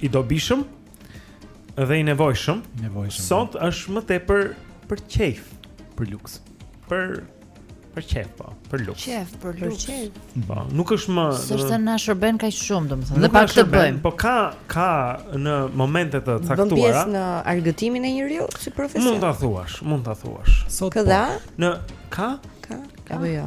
i dobishëm dhe i nevojshëm. Nevojshëm. Sot po. është më tepër për qejf, për luks. Për për qejf, po, për luks. Qejf, për luks. Po, nuk është më S'është s'na shërben kaq shumë, domethënë, dhe pak të bëjmë. Po ka ka në momente të caktuara. Bën pjesë në argëtimin e njeriu si profesion. Mund ta thuash, mund ta thuash. Sot. Ka? Po. Në ka? Ka? Apo jo.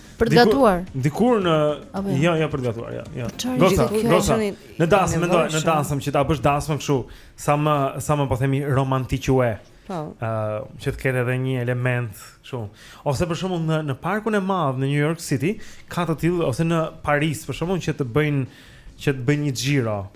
Për të gatuar. Dikur në jo, jo jo, për të gatuar, jo, jo. Goca, goca. Në dasëm mendoj, në dasëm që ta bësh dasmën kështu, sa më sa më po themi romantike. Po. Ëh, uh, që të ketë edhe një element kështu. Ose për shembull në në parkun e madh në New York City, ka të tillë ose në Paris për shembull që të bëjnë që të bëjnë një xhiro,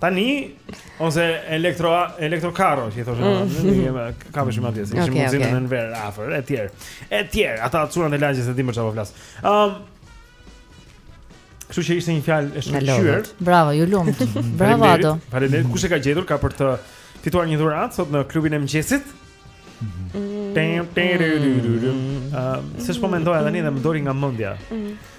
Tani ose elektro elektrokarro, si i thonë, mm. ka vështirë madje, si okay, mundin okay. në ver afër etj. etj, ata çuna në lagje se dimë çfarë po flas. Ëm um, Kështu që ishte një fjalë e shkëlqyer. Bravo, ju lumt. Bravo Ado. Faleminderit. Kush e ka gjetur ka për të fituar një dhuratë sot në klubin e mëngjesit. Tem tem. Ëm, ç'po mendoja tani dhe më doli nga mendja. Mm.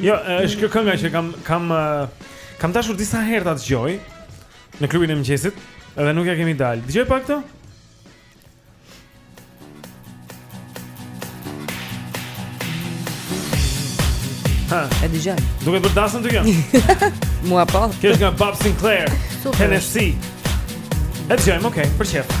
Jo, është kjo kënga që kam kam kam dashur disa herë ta dëgjoj në klubin e mëngjesit, edhe nuk ja kemi dalë. Dëgjo pak këto. Ha, e dëgjoj. Duket për dasëm ty kjo. Mua po. Kjo është nga Bob Sinclair. Super. Tennessee. E dëgjojmë okay, për çfarë?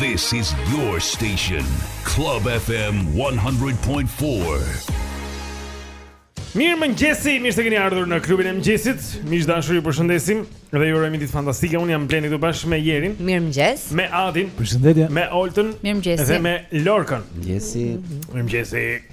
This is your station, Club FM 100.4. Mirëmëngjesi, mirë se keni ardhur në klubin e mëngjesit Miq të dashur ju përshëndesim Dhe ju urojmë një ditë fantastike Unë jam Blendi këtu bashkë me Jerin Mirëmëngjes Me Adin Përshëndetje Me Oltën Mirëmëngjesi Dhe me Lorkën Mirëmëngjesi Mirëmëngjesi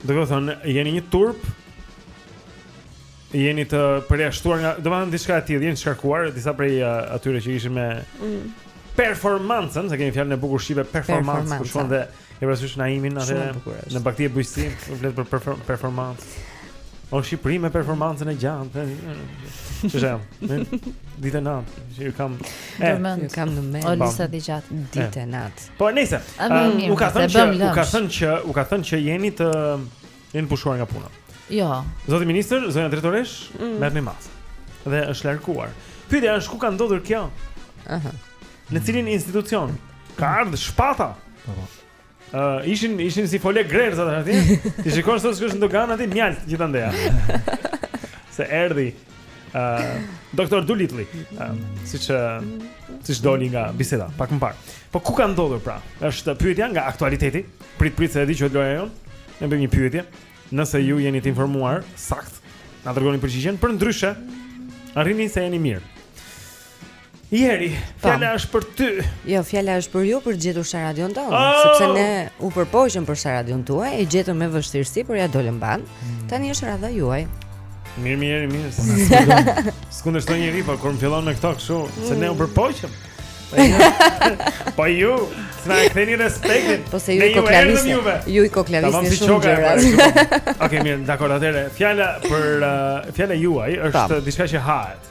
Dhe ka thënë, jeni një turp. Jeni të përjashtuar nga, do të ketë thënë diçka e tillë, jeni të shkarkuar disa prej uh, atyre që ishin me mm. performancën, se kemi fjalën e bukur shqipe performancë, ku shkon dhe e ke parasysh Naimin atë në Bagëti e Bujqësi, ku flet për perform performancë. O Shqipëri me performancën e gjatë. Ç'është ajo? Ditë e natë, që ju kam... E, ju kam në mend. O lisa të gjatë, ditë e natë. Po nëse u ka thënë që u ka thënë që u ka thënë që jeni të jeni pushuar nga puna. Jo. Zoti ministër, zonja drejtoreshë, mm. merrni masa. Dhe është larguar. Pyetja është ku ka ndodhur kjo? Aha. Në cilin institucion? Ka ardhur shpata. Po. po. Ë, ishin ishin si fole grerëzash aty. Ti shikon se është në doganë aty mjaltë gjithandej. Se erdhi Ë uh, Doktor Dulitli, uh, siç uh, siç doli nga biseda pak më parë. Po ku ka ndodhur pra? Është pyetja nga aktualiteti. Prit prit se e di që loja jonë. Ne bëjmë një pyetje. Nëse ju jeni të informuar saktë, na dërgoni përgjigjen. Përndryshe, arrini se jeni mirë. Jeri, po. fjala është për ty. Jo, fjala është për ju për të gjetur Sharadion tonë, oh! sepse ne u përpoqëm për Sharadion tuaj, e gjetëm me vështirësi, por ia dolëm mbanë. Mm. Tani është radha juaj. Mirë, mirë, mirë. S'kundërshton njeri, po kur më fillon me këto kështu, se ne u mm. përpoqëm. Po ju, s'na e ktheni respektin Po se ju i koklavisni Ju i koklavisni shumë gjëra Oke, mirë, dakor, atëherë Fjala për, uh, fjala juaj është diçka që hahet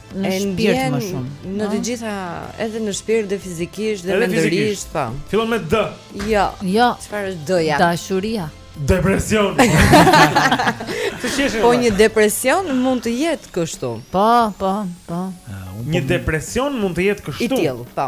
në shpirt më shumë. Në të gjitha, edhe në shpirt dhe fizikisht dhe mendërisht, po. Fillon me D. Jo. Jo. Çfarë është D-ja? Dashuria. Depresion. po një depresion mund të jetë kështu. Po, po, po. Ah, po një depresion mund të jetë kështu. I tillë, po.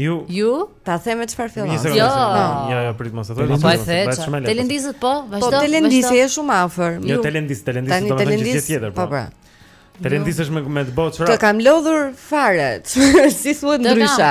Ju Ju ta them me çfarë fillon. Jo. jo, jo, jo, prit mos e thuaj. Po e the. Telendisë po, po vazhdo. Po telendisë je shumë afër. Jo telendisë, telendisë do të thotë gjë tjetër. Po pra. Telendisë është me me të bëu çfarë? Të kam lodhur fare. Si thuhet ndryshe.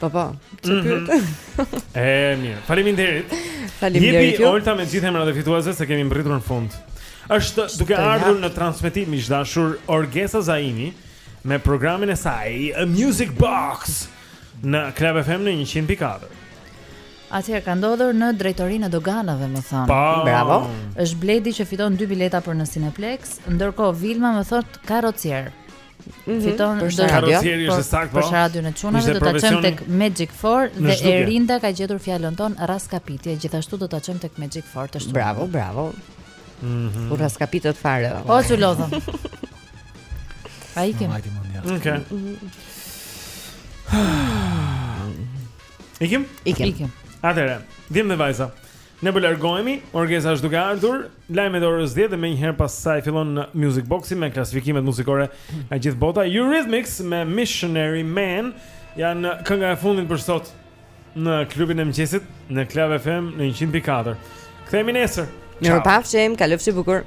Po po. Çe mhm. pyet? E mirë. Faleminderit. Faleminderit. Jepi Olta me gjithë emrat e fituesve se kemi mbërritur në fund. Është duke ardhur në transmetim i dashur Orgesa Zaimi me programin e saj A Music Box në Club FM në 100.4. Atëherë ka ndodhur në drejtorinë e doganave, më thonë. Po. Bravo. Është Bledi që fiton dy bileta për në Cineplex, ndërkohë Vilma më thotë karrocier. Mhm. fiton mm -hmm. karrocieri është saktë po. Për sharadion e çunave do ta çojmë tek Magic Four dhe Erinda ka gjetur fjalën tonë Raskapitje, gjithashtu do ta çojmë tek Magic Four të shtunës. Bravo, bravo. Mhm. Mm Raskapitët fare. Po ju lodhëm. Ai ikim. Okej. Mhm. Ikim? Ikim. Ikim. Atëherë, djem e vajza. Ne po largohemi, Orgesa është duke ardhur. lajmet e orës 10 dhe menjëherë pas saj fillon Music Boxi me klasifikimet muzikore nga gjithë bota. Eurythmics me Missionary Man janë kënga e fundit për sot në klubin e mëngjesit në Club FM në 104. Kthehemi nesër. Mirupafshim, kalofshi bukur.